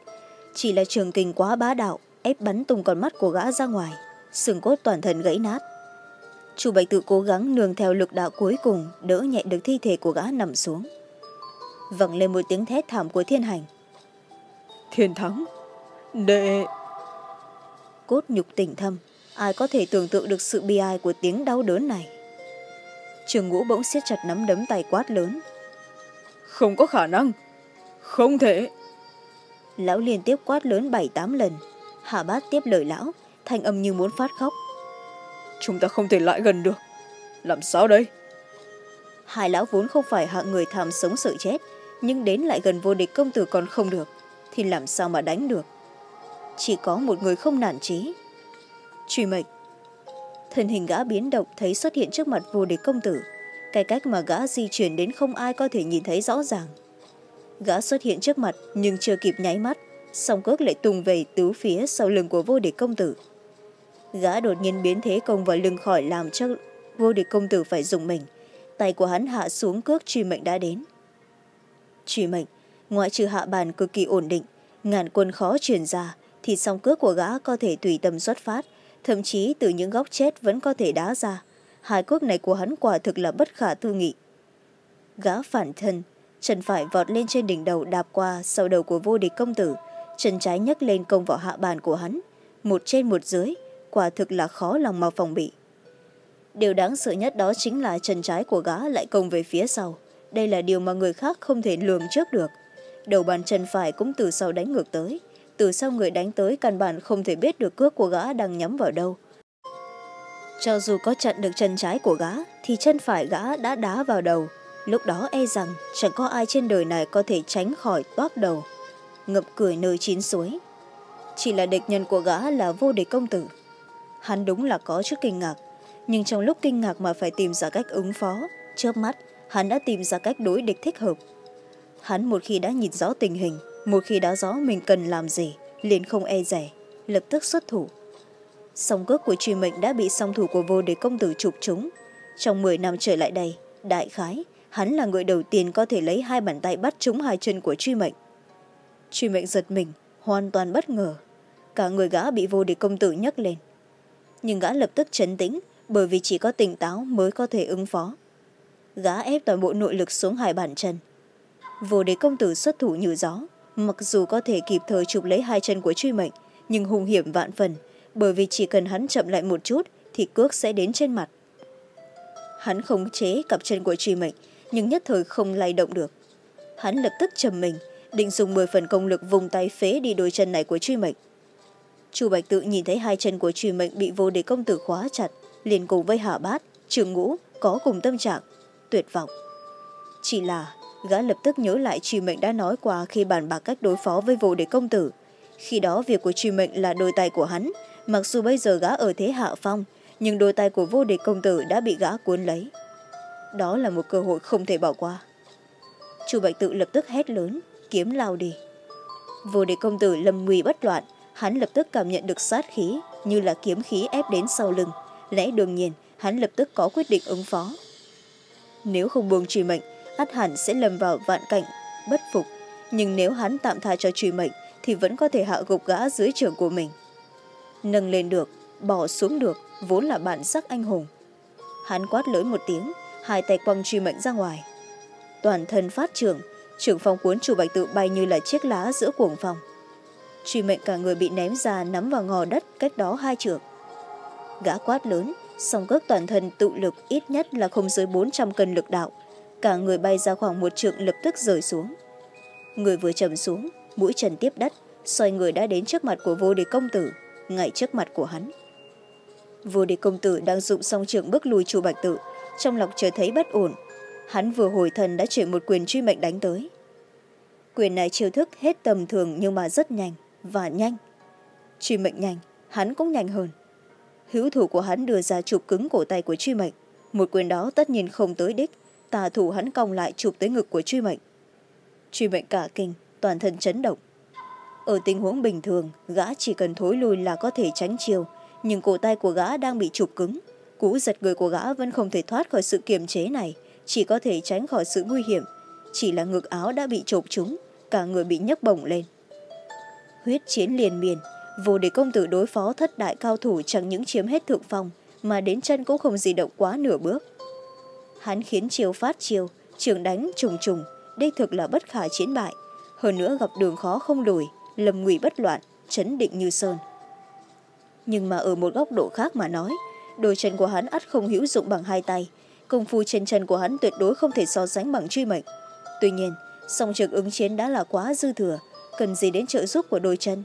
Chỉ là trường kình quá bá đạo ép bắn tung con mắt của gã ra ngoài sừng cốt toàn thân gãy nát. Chu bạch tự cố gắng nương theo lực đạo cuối cùng đỡ nhẹ được thi thể của gã nằm xuống. Vẳng lên một tiếng thét thảm của thiên hành. Thiên thắng đệ. Cốt nhục tỉnh thâm ai có thể tưởng tượng được sự bi ai của tiếng đau đớn này? Trường ngũ bỗng siết chặt nắm đấm tay quát lớn. Không có khả năng. Không thể. Lão liên tiếp quát lớn bảy tám lần. Hạ bát tiếp lời lão thanh âm như muốn phát khóc. Chúng ta không thể lại gần được. Làm sao đây? Hai lão vốn không phải hạng người tham sống sợ chết nhưng đến lại gần vô địch công tử còn không được thì làm sao mà đánh được? Chỉ có một người không nản trí truy mệnh. Thân hình gã biến động thấy xuất hiện trước mặt vô địch công tử. Cái cách mà gã di chuyển đến không ai có thể nhìn thấy rõ ràng. Gã xuất hiện trước mặt nhưng chưa kịp nháy mắt, song cước lại tung về tứ phía sau lưng của vô địch công tử. Gã đột nhiên biến thế công vào lưng khỏi làm cho vô địch công tử phải dùng mình. Tay của hắn hạ xuống cước truy mệnh đã đến. Truy mệnh, ngoại trừ hạ bàn cực kỳ ổn định, ngàn quân khó truyền ra, thì song cước của gã có thể tùy tâm xuất phát thậm chí từ những góc chết vẫn có thể đá ra. Hai cước này của hắn quả thực là bất khả tư nghị. Gã phản thân, chân phải vọt lên trên đỉnh đầu đạp qua sau đầu của vô địch công tử, chân trái nhấc lên công vào hạ bàn của hắn. Một trên một dưới, quả thực là khó lòng mà phòng bị. Điều đáng sợ nhất đó chính là chân trái của gã lại công về phía sau. Đây là điều mà người khác không thể lường trước được. Đầu bàn chân phải cũng từ sau đánh ngược tới từ sau người đánh tới căn bản không thể biết được cước của gã đang nhắm vào đâu. Cho dù có chặn được chân trái của gã, thì chân phải gã đã đá vào đầu. Lúc đó e rằng chẳng có ai trên đời này có thể tránh khỏi toác đầu. Ngập cười nơi chín suối. Chỉ là địch nhân của gã là vô địch công tử. Hắn đúng là có chút kinh ngạc. Nhưng trong lúc kinh ngạc mà phải tìm ra cách ứng phó, trước mắt, hắn đã tìm ra cách đối địch thích hợp. Hắn một khi đã nhìn rõ tình hình một khi đã rõ mình cần làm gì, liền không e rẻ lập tức xuất thủ. Song cước của truy mệnh đã bị song thủ của vô địch công tử chụp trúng. Trong m năm trở lại đây, đại khái, hắn là người đầu tiên có thể lấy hai bàn tay bắt trúng hai chân của truy mệnh. Truy mệnh giật mình, hoàn toàn bất ngờ. Cả người gã bị vô địch công tử nhấc lên. Nhưng gã lập tức chấn tĩnh, bởi vì chỉ có tỉnh táo mới có thể ứng phó. Gã ép toàn bộ nội lực xuống hai bàn chân. Vô địch công tử xuất thủ như gió mặc dù có thể kịp thời chụp lấy hai chân của truy mệnh, nhưng hung hiểm vạn phần, bởi vì chỉ cần hắn chậm lại một chút thì cước sẽ đến trên mặt. Hắn không chế cặp chân của truy mệnh, nhưng nhất thời không lay động được. Hắn lập tức trầm mình, định dùng mười phần công lực vùng tay phế đi đôi chân này của truy mệnh. Chu bạch tự nhìn thấy hai chân của truy mệnh bị vô địch công tử khóa chặt, liền cùng với hạ bát, trường ngũ có cùng tâm trạng, tuyệt vọng. Chỉ là gã lập tức nhớ lại trì mệnh đã nói qua khi bàn bạc cách đối phó với vô địch công tử. Khi đó, việc của trì mệnh là đôi tay của hắn. Mặc dù bây giờ gã ở thế hạ phong, nhưng đôi tay của vô địch công tử đã bị gã cuốn lấy. Đó là một cơ hội không thể bỏ qua. Chu bạch tự lập tức hét lớn, kiếm lao đi. Vô địch công tử lâm nguy bất loạn, hắn lập tức cảm nhận được sát khí như là kiếm khí ép đến sau lưng. Lẽ đương nhiên, hắn lập tức có quyết định ứng phó. Nếu không buông trì mệnh ắt hẳn sẽ lầm vào vạn cảnh, bất phục. Nhưng nếu hắn tạm tha cho truy mệnh, thì vẫn có thể hạ gục gã dưới trường của mình. Nâng lên được, bỏ xuống được, vốn là bản sắc anh hùng. Hắn quát lớn một tiếng, hai tay quăng truy mệnh ra ngoài. Toàn thân phát trường trưởng phong cuốn chủ bạch tự bay như là chiếc lá giữa cuồng phòng truy mệnh cả người bị ném ra nắm vào ngò đất cách đó hai trường. Gã quát lớn, song cước toàn thân tự lực ít nhất là không dưới bốn trăm cân lực đạo cả người bay ra khoảng một trượng lập tức rời xuống. Người vừa trầm xuống, mũi trần tiếp đất, xoay người đã đến trước mặt của vô địch công tử, ngay trước mặt của hắn. Vô địch công tử đang dụng song trượng bước lùi chu bạch tự, trong lòng chờ thấy bất ổn. Hắn vừa hồi thần đã chuyển một quyền truy mệnh đánh tới. Quyền này chiêu thức hết tầm thường nhưng mà rất nhanh và nhanh. Truy mệnh nhanh, hắn cũng nhanh hơn. Hữu thủ của hắn đưa ra chụp cứng cổ tay của truy mệnh. Một quyền đó tất nhiên không tới đích tà thủ hắn cong lại chụp tới ngực của truy mệnh. Truy mệnh cả kinh, toàn thân chấn động. Ở tình huống bình thường, gã chỉ cần thối lui là có thể tránh chiều nhưng cổ tay của gã đang bị chụp cứng. Cú giật người của gã vẫn không thể thoát khỏi sự kiềm chế này, chỉ có thể tránh khỏi sự nguy hiểm. Chỉ là ngực áo đã bị chộp trúng, cả người bị nhấc bổng lên. Huyết chiến liền miền vô để công tử đối phó thất đại cao thủ chẳng những chiếm hết thượng phong, mà đến chân cũng không di động quá nửa bước hắn khiến chiêu phát chiêu, trường đánh trùng trùng Đây thực là bất khả chiến bại. Hơn nữa gặp đường khó không lùi lầm ngụy bất loạn chấn định như sơn. Nhưng mà ở một góc độ khác mà nói đôi chân của hắn ắt không hữu dụng bằng hai tay. Công phu trên chân của hắn tuyệt đối không thể so sánh bằng truy mệnh. Tuy nhiên song trực ứng chiến đã là quá dư thừa cần gì đến trợ giúp của đôi chân?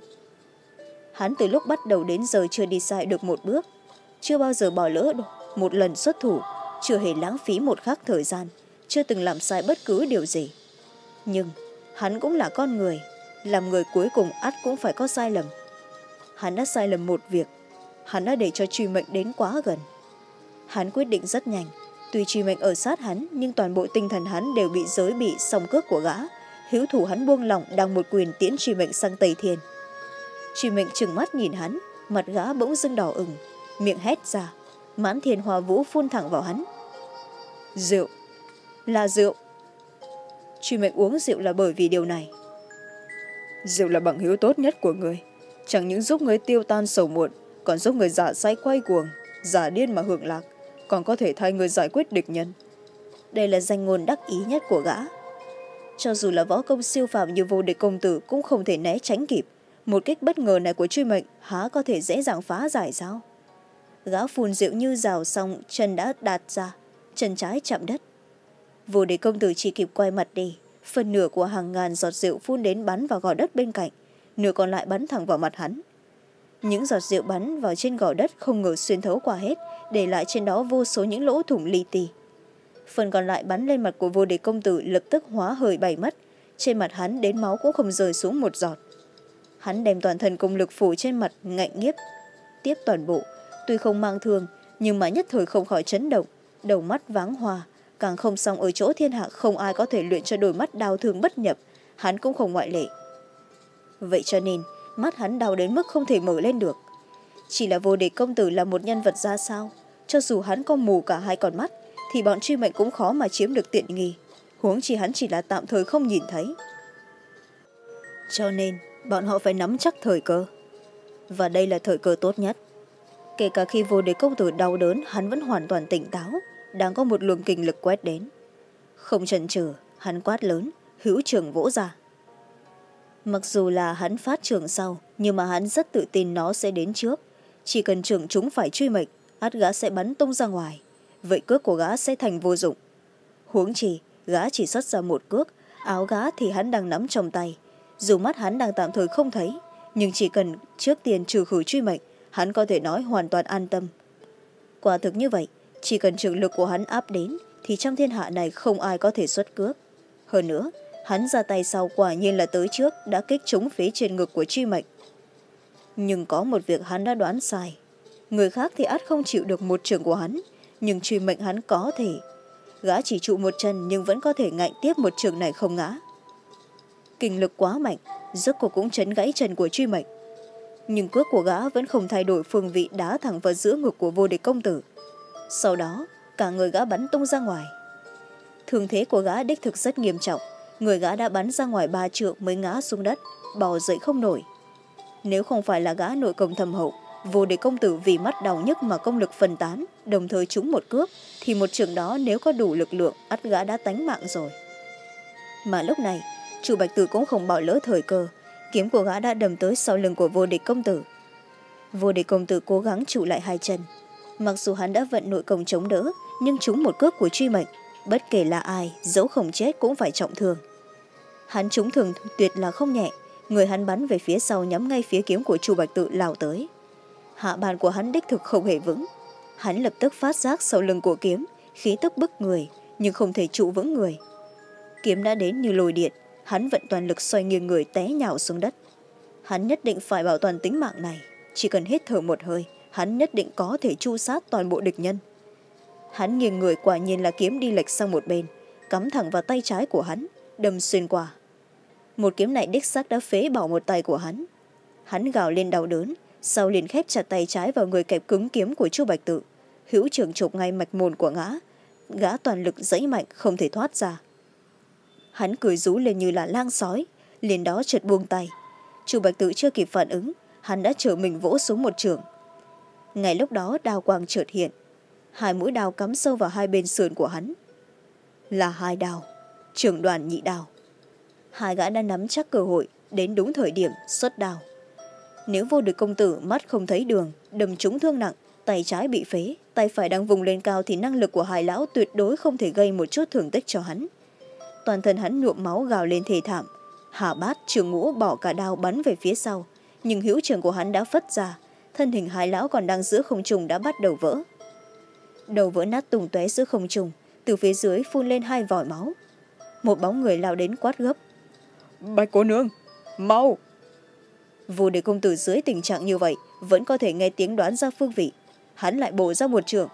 Hắn từ lúc bắt đầu đến giờ chưa đi sai được một bước chưa bao giờ bỏ lỡ một lần xuất thủ chưa hề lãng phí một khắc thời gian, chưa từng làm sai bất cứ điều gì. Nhưng, hắn cũng là con người, làm người cuối cùng ắt cũng phải có sai lầm. Hắn đã sai lầm một việc, hắn đã để cho truy mệnh đến quá gần. Hắn quyết định rất nhanh, tuy truy mệnh ở sát hắn, nhưng toàn bộ tinh thần hắn đều bị giới bị song cước của gã, hữu thủ hắn buông lỏng đang một quyền tiễn truy mệnh sang tây thiên. Truy mệnh trừng mắt nhìn hắn, mặt gã bỗng dưng đỏ ửng, miệng hét ra mãn thiên hòa vũ phun thẳng vào hắn. Rượu. Là rượu. Truy mệnh uống rượu là bởi vì điều này. Rượu là bằng hữu tốt nhất của người. Chẳng những giúp người tiêu tan sầu muộn còn giúp người giả say quay cuồng giả điên mà hưởng lạc còn có thể thay người giải quyết địch nhân. Đây là danh ngôn đắc ý nhất của gã. Cho dù là võ công siêu phàm như vô địch công tử cũng không thể né tránh kịp. Một kích bất ngờ này của truy mệnh há có thể dễ dàng phá giải sao gã phun rượu như rào xong chân đã đạt ra, chân trái chạm đất. Vô địch công tử chỉ kịp quay mặt đi, phần nửa của hàng ngàn giọt rượu phun đến bắn vào gò đất bên cạnh, nửa còn lại bắn thẳng vào mặt hắn. Những giọt rượu bắn vào trên gò đất không ngờ xuyên thấu qua hết, để lại trên đó vô số những lỗ thủng li ti. Phần còn lại bắn lên mặt của vô địch công tử lập tức hóa hơi bay mất, trên mặt hắn đến máu cũng không rơi xuống một giọt. Hắn đem toàn thân công lực phủ trên mặt, ngạnh nghiếp, tiếp toàn bộ tuy không mang thương, nhưng mà nhất thời không khỏi chấn động. Đầu mắt váng hoa càng không xong ở chỗ thiên hạ không ai có thể luyện cho đôi mắt đau thương bất nhập, hắn cũng không ngoại lệ. Vậy cho nên, mắt hắn đau đến mức không thể mở lên được. Chỉ là vô địch công tử là một nhân vật ra sao? Cho dù hắn có mù cả hai con mắt, thì bọn truy mệnh cũng khó mà chiếm được tiện nghi. Huống chi hắn chỉ là tạm thời không nhìn thấy. Cho nên, bọn họ phải nắm chắc thời cơ. Và đây là thời cơ tốt nhất kể cả khi vô địch công tử đau đớn, hắn vẫn hoàn toàn tỉnh táo, đang có một luồng kinh lực quét đến. Không chần chừ, hắn quát lớn, hữu trường vỗ ra. Mặc dù là hắn phát trường sau, nhưng mà hắn rất tự tin nó sẽ đến trước. Chỉ cần trưởng chúng phải truy mệnh, át gã sẽ bắn tung ra ngoài. Vậy cước của gã sẽ thành vô dụng. Huống chi, gã chỉ xuất ra một cước, áo gã thì hắn đang nắm trong tay. Dù mắt hắn đang tạm thời không thấy, nhưng chỉ cần trước tiên trừ khử truy mệnh hắn có thể nói hoàn toàn an tâm. Quả thực như vậy, chỉ cần trường lực của hắn áp đến, thì trong thiên hạ này không ai có thể xuất cước hơn nữa, hắn ra tay sau quả nhiên là tới trước đã kích trúng phía trên ngực của truy mệnh. Nhưng có một việc hắn đã đoán sai. Người khác thì át không chịu được một trường của hắn, nhưng truy mệnh hắn có thể. Gã chỉ trụ một chân nhưng vẫn có thể ngạnh tiếp một trường này không ngã. Kinh lực quá mạnh giấc cô cũng chấn gãy chân của truy mệnh nhưng cước của gã vẫn không thay đổi phương vị đá thẳng vào giữa ngực của vô địch công tử. Sau đó, cả người gã bắn tung ra ngoài. Thương thế của gã đích thực rất nghiêm trọng. Người gã đã bắn ra ngoài ba trượng mới ngã xuống đất, bò dậy không nổi. Nếu không phải là gã nội công thầm hậu, vô địch công tử vì mắt đau nhức mà công lực phân tán, đồng thời trúng một cước, thì một trường đó nếu có đủ lực lượng, ắt gã đã tánh mạng rồi. Mà lúc này chủ bạch tử cũng không bỏ lỡ thời cơ kiếm của gã đã đầm tới sau lưng của vô địch công tử. Vô địch công tử cố gắng trụ lại hai chân. Mặc dù hắn đã vận nội công chống đỡ, nhưng trúng một cước của truy mệnh, bất kể là ai, dẫu không chết cũng phải trọng thương. Hắn trúng thường tuyệt là không nhẹ, người hắn bắn về phía sau nhắm ngay phía kiếm của chu bạch tự lao tới. Hạ bàn của hắn đích thực không hề vững. Hắn lập tức phát giác sau lưng của kiếm, khí tức bức người, nhưng không thể trụ vững người. Kiếm đã đến như lồi điện hắn vận toàn lực xoay nghiêng người té nhào xuống đất. Hắn nhất định phải bảo toàn tính mạng này. Chỉ cần hít thở một hơi, hắn nhất định có thể chu sát toàn bộ địch nhân. Hắn nghiêng người quả nhiên là kiếm đi lệch sang một bên, cắm thẳng vào tay trái của hắn, đâm xuyên qua. Một kiếm này đích xác đã phế bỏ một tay của hắn. Hắn gào lên đau đớn, sau liền khép chặt tay trái vào người kẹp cứng kiếm của chu bạch tự. Hữu trường chụp ngay mạch mồn của ngã, gã toàn lực dãy mạnh không thể thoát ra hắn cười rú lên như là lang sói, liền đó chợt buông tay. Chu bạch tự chưa kịp phản ứng, hắn đã trở mình vỗ xuống một trường. Ngay lúc đó, đào quang chợt hiện. Hai mũi đào cắm sâu vào hai bên sườn của hắn. Là hai đào, trưởng đoàn nhị đào. Hai gã đã nắm chắc cơ hội, đến đúng thời điểm, xuất đào. Nếu vô địch công tử mắt không thấy đường, đâm trúng thương nặng, tay trái bị phế, tay phải đang vùng lên cao thì năng lực của hai lão tuyệt đối không thể gây một chút thương tích cho hắn toàn thân hắn nhuộm máu gào lên thề thảm. Hà bát trường ngũ bỏ cả đao bắn về phía sau. Nhưng hữu trường của hắn đã phất ra. Thân hình hải lão còn đang giữa không trùng đã bắt đầu vỡ. Đầu vỡ nát tùng tóe giữa không trùng từ phía dưới phun lên hai vòi máu. Một bóng người lao đến quát gấp. Bạch cô nương mau! Vô địch công tử dưới tình trạng như vậy vẫn có thể nghe tiếng đoán ra phương vị. Hắn lại bổ ra một trường.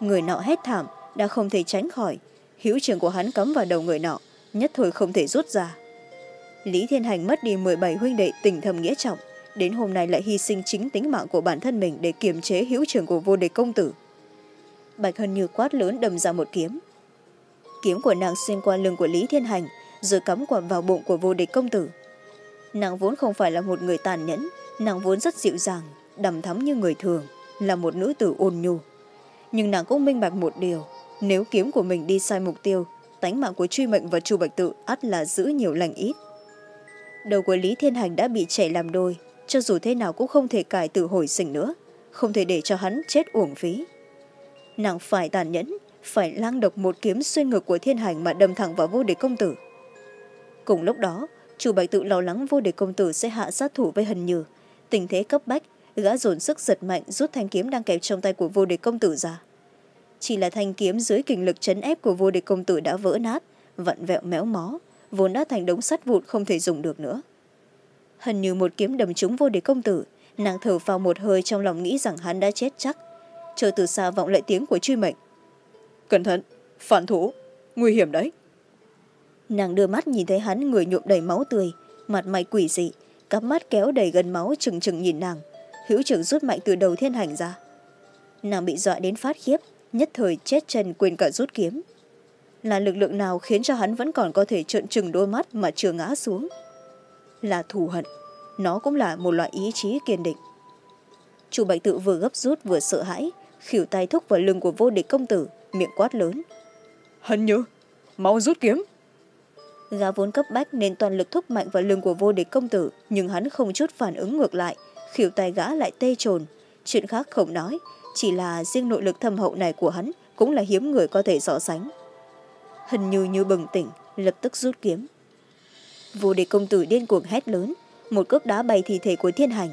Người nọ hét thảm đã không thể tránh khỏi hữu trường của hắn cắm vào đầu người nọ, nhất thời không thể rút ra. Lý thiên hành mất đi m bảy huynh đệ tình thầm nghĩa trọng, đến hôm nay lại hy sinh chính tính mạng của bản thân mình để kiềm chế hữu trường của vô địch công tử. Bạch hân như quát lớn đâm ra một kiếm. Kiếm của nàng xuyên qua lưng của lý thiên hành, rồi cắm quặp vào bụng của vô địch công tử. Nàng vốn không phải là một người tàn nhẫn, nàng vốn rất dịu dàng đầm thắm như người thường, là một nữ tử ôn nhu. Nhưng nàng cũng minh bạch một điều nếu kiếm của mình đi sai mục tiêu, tánh mạng của truy mệnh và chu bạch tự ắt là giữ nhiều lành ít. Đầu của lý thiên hành đã bị chảy làm đôi, cho dù thế nào cũng không thể cải tử hồi sinh nữa, không thể để cho hắn chết uổng phí. Nàng phải tàn nhẫn, phải lang độc một kiếm xuyên ngực của thiên hành mà đâm thẳng vào vô địch công tử. Cùng lúc đó chủ bạch tự lo lắng vô địch công tử sẽ hạ sát thủ với hần như. Tình thế cấp bách, gã dồn sức giật mạnh rút thanh kiếm đang kẹp trong tay của vô địch công tử ra chỉ là thanh kiếm dưới kình lực chấn ép của vô địch công tử đã vỡ nát vặn vẹo méo mó vốn đã thành đống sắt vụn không thể dùng được nữa. Hần như một kiếm đầm trúng vô địch công tử nàng thở vào một hơi trong lòng nghĩ rằng hắn đã chết chắc. Chờ từ xa vọng lại tiếng của truy mệnh. Cẩn thận phản thủ nguy hiểm đấy. Nàng đưa mắt nhìn thấy hắn người nhuộm đầy máu tươi mặt mày quỷ dị cắp mắt kéo đầy gần máu trừng trừng nhìn nàng. Hữu trưởng rút mạnh từ đầu thiên hành ra. Nàng bị dọa đến phát khiếp nhất thời chết chân quên cả rút kiếm. Là lực lượng nào khiến cho hắn vẫn còn có thể trợn trừng đôi mắt mà chưa ngã xuống? Là thù hận. Nó cũng là một loại ý chí kiên định. Chủ bạch tự vừa gấp rút vừa sợ hãi khỉu tay thúc vào lưng của vô địch công tử miệng quát lớn. Hân như mau rút kiếm. Gã vốn cấp bách nên toàn lực thúc mạnh vào lưng của vô địch công tử nhưng hắn không chút phản ứng ngược lại khỉu tay gã lại tê trồn. Chuyện khác không nói chỉ là riêng nội lực thâm hậu này của hắn cũng là hiếm người có thể so sánh. Hình như như bừng tỉnh, lập tức rút kiếm. Vô địch công tử điên cuồng hét lớn, một cước đá bay thi thể của thiên hành.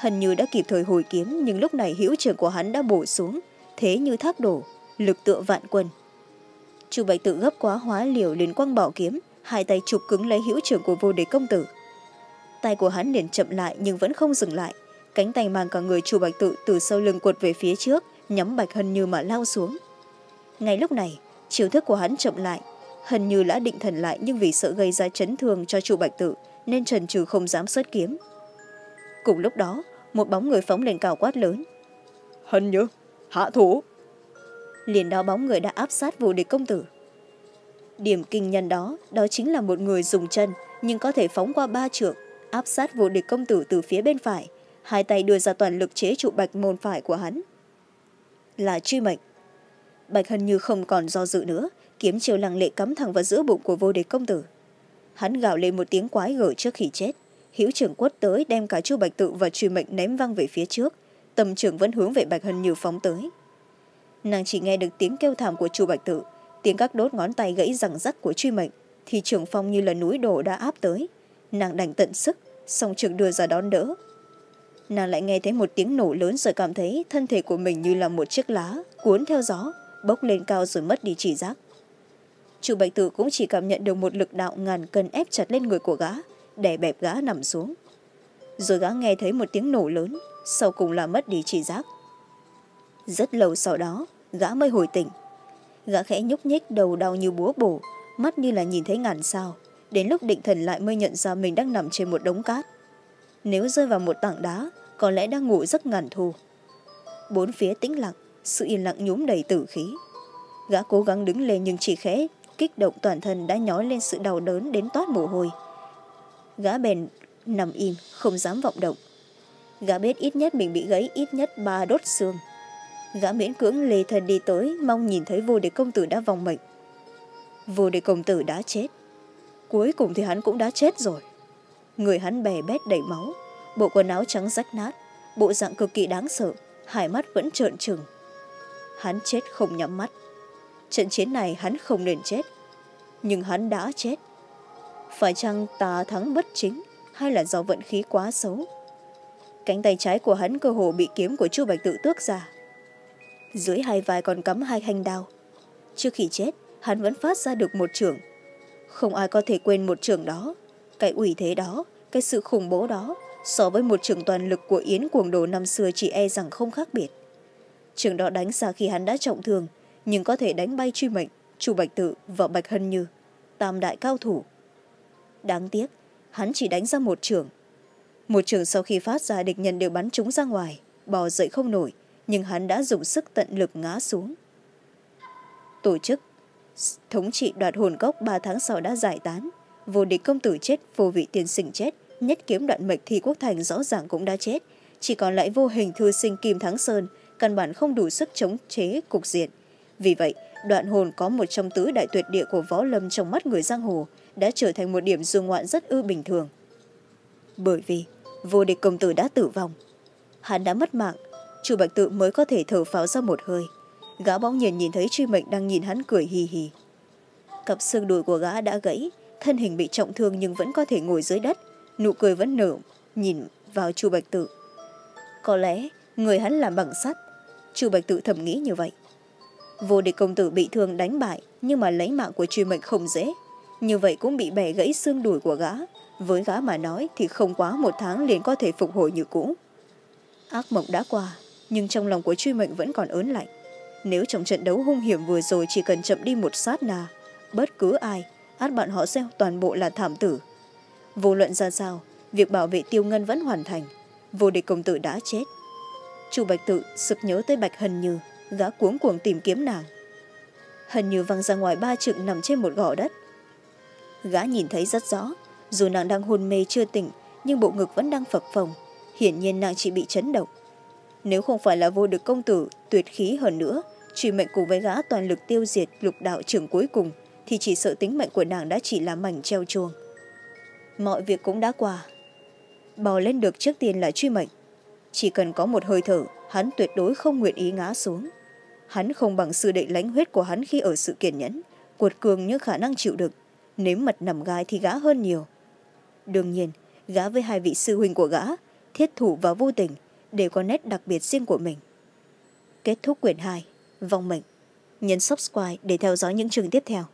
Hình như đã kịp thời hồi kiếm, nhưng lúc này hữu trưởng của hắn đã bổ xuống, thế như thác đổ, lực tựa vạn quân. Chu bạch tự gấp quá hóa liều liền quăng bỏ kiếm, hai tay chụp cứng lấy hữu trưởng của vô địch công tử. Tay của hắn liền chậm lại nhưng vẫn không dừng lại cánh tay mang cả người chu bạch tự từ sau lưng quật về phía trước nhắm bạch hân như mà lao xuống. Ngay lúc này chiều thức của hắn chậm lại. Hân như đã định thần lại nhưng vì sợ gây ra chấn thương cho chu bạch tự nên trần trừ không dám xuất kiếm. Cùng lúc đó một bóng người phóng lên cao quát lớn. Hân như hạ thủ. Liền đó bóng người đã áp sát vô địch công tử. Điểm kinh nhân đó đó chính là một người dùng chân nhưng có thể phóng qua ba trượng áp sát vô địch công tử từ phía bên phải hai tay đưa ra toàn lực chế trụ bạch môn phải của hắn. Là truy mệnh. Bạch hân như không còn do dự nữa, kiếm chiều lăng lệ cắm thẳng vào giữa bụng của vô địch công tử. Hắn gào lên một tiếng quái gở trước khi chết, hữu trưởng quất tới đem cả chu bạch tự và truy mệnh ném văng về phía trước, tầm trưởng vẫn hướng về bạch hân như phóng tới. Nàng chỉ nghe được tiếng kêu thảm của chu bạch tự, tiếng các đốt ngón tay gãy rằng rắc của truy mệnh, thì trưởng phong như là núi đổ đã áp tới. Nàng đành tận sức, song trường đưa ra đón đỡ nàng lại nghe thấy một tiếng nổ lớn rồi cảm thấy thân thể của mình như là một chiếc lá, cuốn theo gió, bốc lên cao rồi mất đi chỉ giác. Chủ bạch tử cũng chỉ cảm nhận được một lực đạo ngàn cân ép chặt lên người của gã, đè bẹp gã nằm xuống. Rồi gã nghe thấy một tiếng nổ lớn, sau cùng là mất đi chỉ giác. Rất lâu sau đó, gã mới hồi tỉnh. Gã khẽ nhúc nhích, đầu đau như búa bổ, mắt như là nhìn thấy ngàn sao. Đến lúc định thần lại mới nhận ra mình đang nằm trên một đống cát nếu rơi vào một tảng đá, có lẽ đang ngủ rất ngàn thù bốn phía tĩnh lặng, sự yên lặng nhúm đầy tử khí. Gã cố gắng đứng lên nhưng chỉ khẽ, kích động toàn thân đã nhói lên sự đau đớn đến toát mồ hôi. Gã bèn nằm im, không dám vọng động. Gã biết ít nhất mình bị gãy ít nhất ba đốt xương. Gã miễn cưỡng lê thân đi tới, mong nhìn thấy vô địch công tử đã vòng mệnh. Vô địch công tử đã chết. Cuối cùng thì hắn cũng đã chết rồi người hắn bè bét đầy máu. Bộ quần áo trắng rách nát. Bộ dạng cực kỳ đáng sợ. Hai mắt vẫn trợn trừng. Hắn chết không nhắm mắt. Trận chiến này hắn không nên chết. Nhưng hắn đã chết. Phải chăng tà thắng bất chính hay là do vận khí quá xấu? Cánh tay trái của hắn cơ hồ bị kiếm của chu bạch tự tước ra. Dưới hai vai còn cắm hai thanh đao. Trước khi chết, hắn vẫn phát ra được một trưởng. Không ai có thể quên một trưởng đó cái ủy thế đó, cái sự khủng bố đó, so với một trường toàn lực của yến cuồng đồ năm xưa chỉ e rằng không khác biệt. Trường đó đánh xa khi hắn đã trọng thương, nhưng có thể đánh bay truy mệnh, chu bạch tự và bạch hân như, tam đại cao thủ. Đáng tiếc, hắn chỉ đánh ra một trường. Một trường sau khi phát ra địch nhân đều bắn chúng ra ngoài, bò dậy không nổi, nhưng hắn đã dùng sức tận lực ngã xuống. Tổ chức, thống trị đoạt hồn cốc ba tháng sau đã giải tán vô địch công tử chết, vô vị tiên sinh chết, nhất kiếm đoạn mệnh thì quốc thành rõ ràng cũng đã chết. Chỉ còn lại vô hình thư sinh kim thắng sơn, căn bản không đủ sức chống chế cục diện. Vì vậy, đoạn hồn có một trong tứ đại tuyệt địa của võ lâm trong mắt người giang hồ đã trở thành một điểm du ngoạn rất ư bình thường. Bởi vì, vô địch công tử đã tử vong. Hắn đã mất mạng chủ bạch tự mới có thể thở pháo ra một hơi. Gã bỗng nhiên nhìn thấy truy mệnh đang nhìn hắn cười hì hì. Cặp xương đùi của gã đã gãy thân hình bị trọng thương nhưng vẫn có thể ngồi dưới đất. Nụ cười vẫn nở, nhìn vào chu bạch tự có lẽ người hắn làm bằng sắt. Chu bạch tự thầm nghĩ như vậy. Vô địch công tử bị thương đánh bại, nhưng mà lấy mạng của truy mệnh không dễ. Như vậy cũng bị bẻ gãy xương đùi của gã. Với gã mà nói thì không quá một tháng liền có thể phục hồi như cũ. Ác mộng đã qua, nhưng trong lòng của truy mệnh vẫn còn ớn lạnh. Nếu trong trận đấu hung hiểm vừa rồi chỉ cần chậm đi một sát nà bất cứ ai át bạn họ sẽ toàn bộ là thảm tử. Vô luận ra sao, việc bảo vệ tiêu ngân vẫn hoàn thành. Vô địch công tử đã chết. Chu bạch tự sực nhớ tới bạch hân như, gã cuống cuồng tìm kiếm nàng. Hân như văng ra ngoài ba trượng nằm trên một gò đất. Gã nhìn thấy rất rõ, dù nàng đang hôn mê chưa tỉnh, nhưng bộ ngực vẫn đang phập phồng, hiển nhiên nàng chỉ bị chấn động. Nếu không phải là vô địch công tử, tuyệt khí hơn nữa, truy mệnh cùng với gã toàn lực tiêu diệt lục đạo trưởng cuối cùng thì chỉ sợ tính mệnh của nàng đã chỉ là mảnh treo chuông mọi việc cũng đã qua. Bò lên được trước tiên là truy mệnh. Chỉ cần có một hơi thở, hắn tuyệt đối không nguyện ý ngã xuống. Hắn không bằng sự định lãnh huyết của hắn khi ở sự kiên nhẫn, cuột cường những khả năng chịu đựng, nếm mật nằm gai thì gã hơn nhiều. Đương nhiên, gã với hai vị sư huynh của gã, thiết thủ và vô tình, đều có nét đặc biệt riêng của mình. Kết thúc quyển hai, vong mệnh. Nhấn subscribe để theo dõi những chương tiếp theo.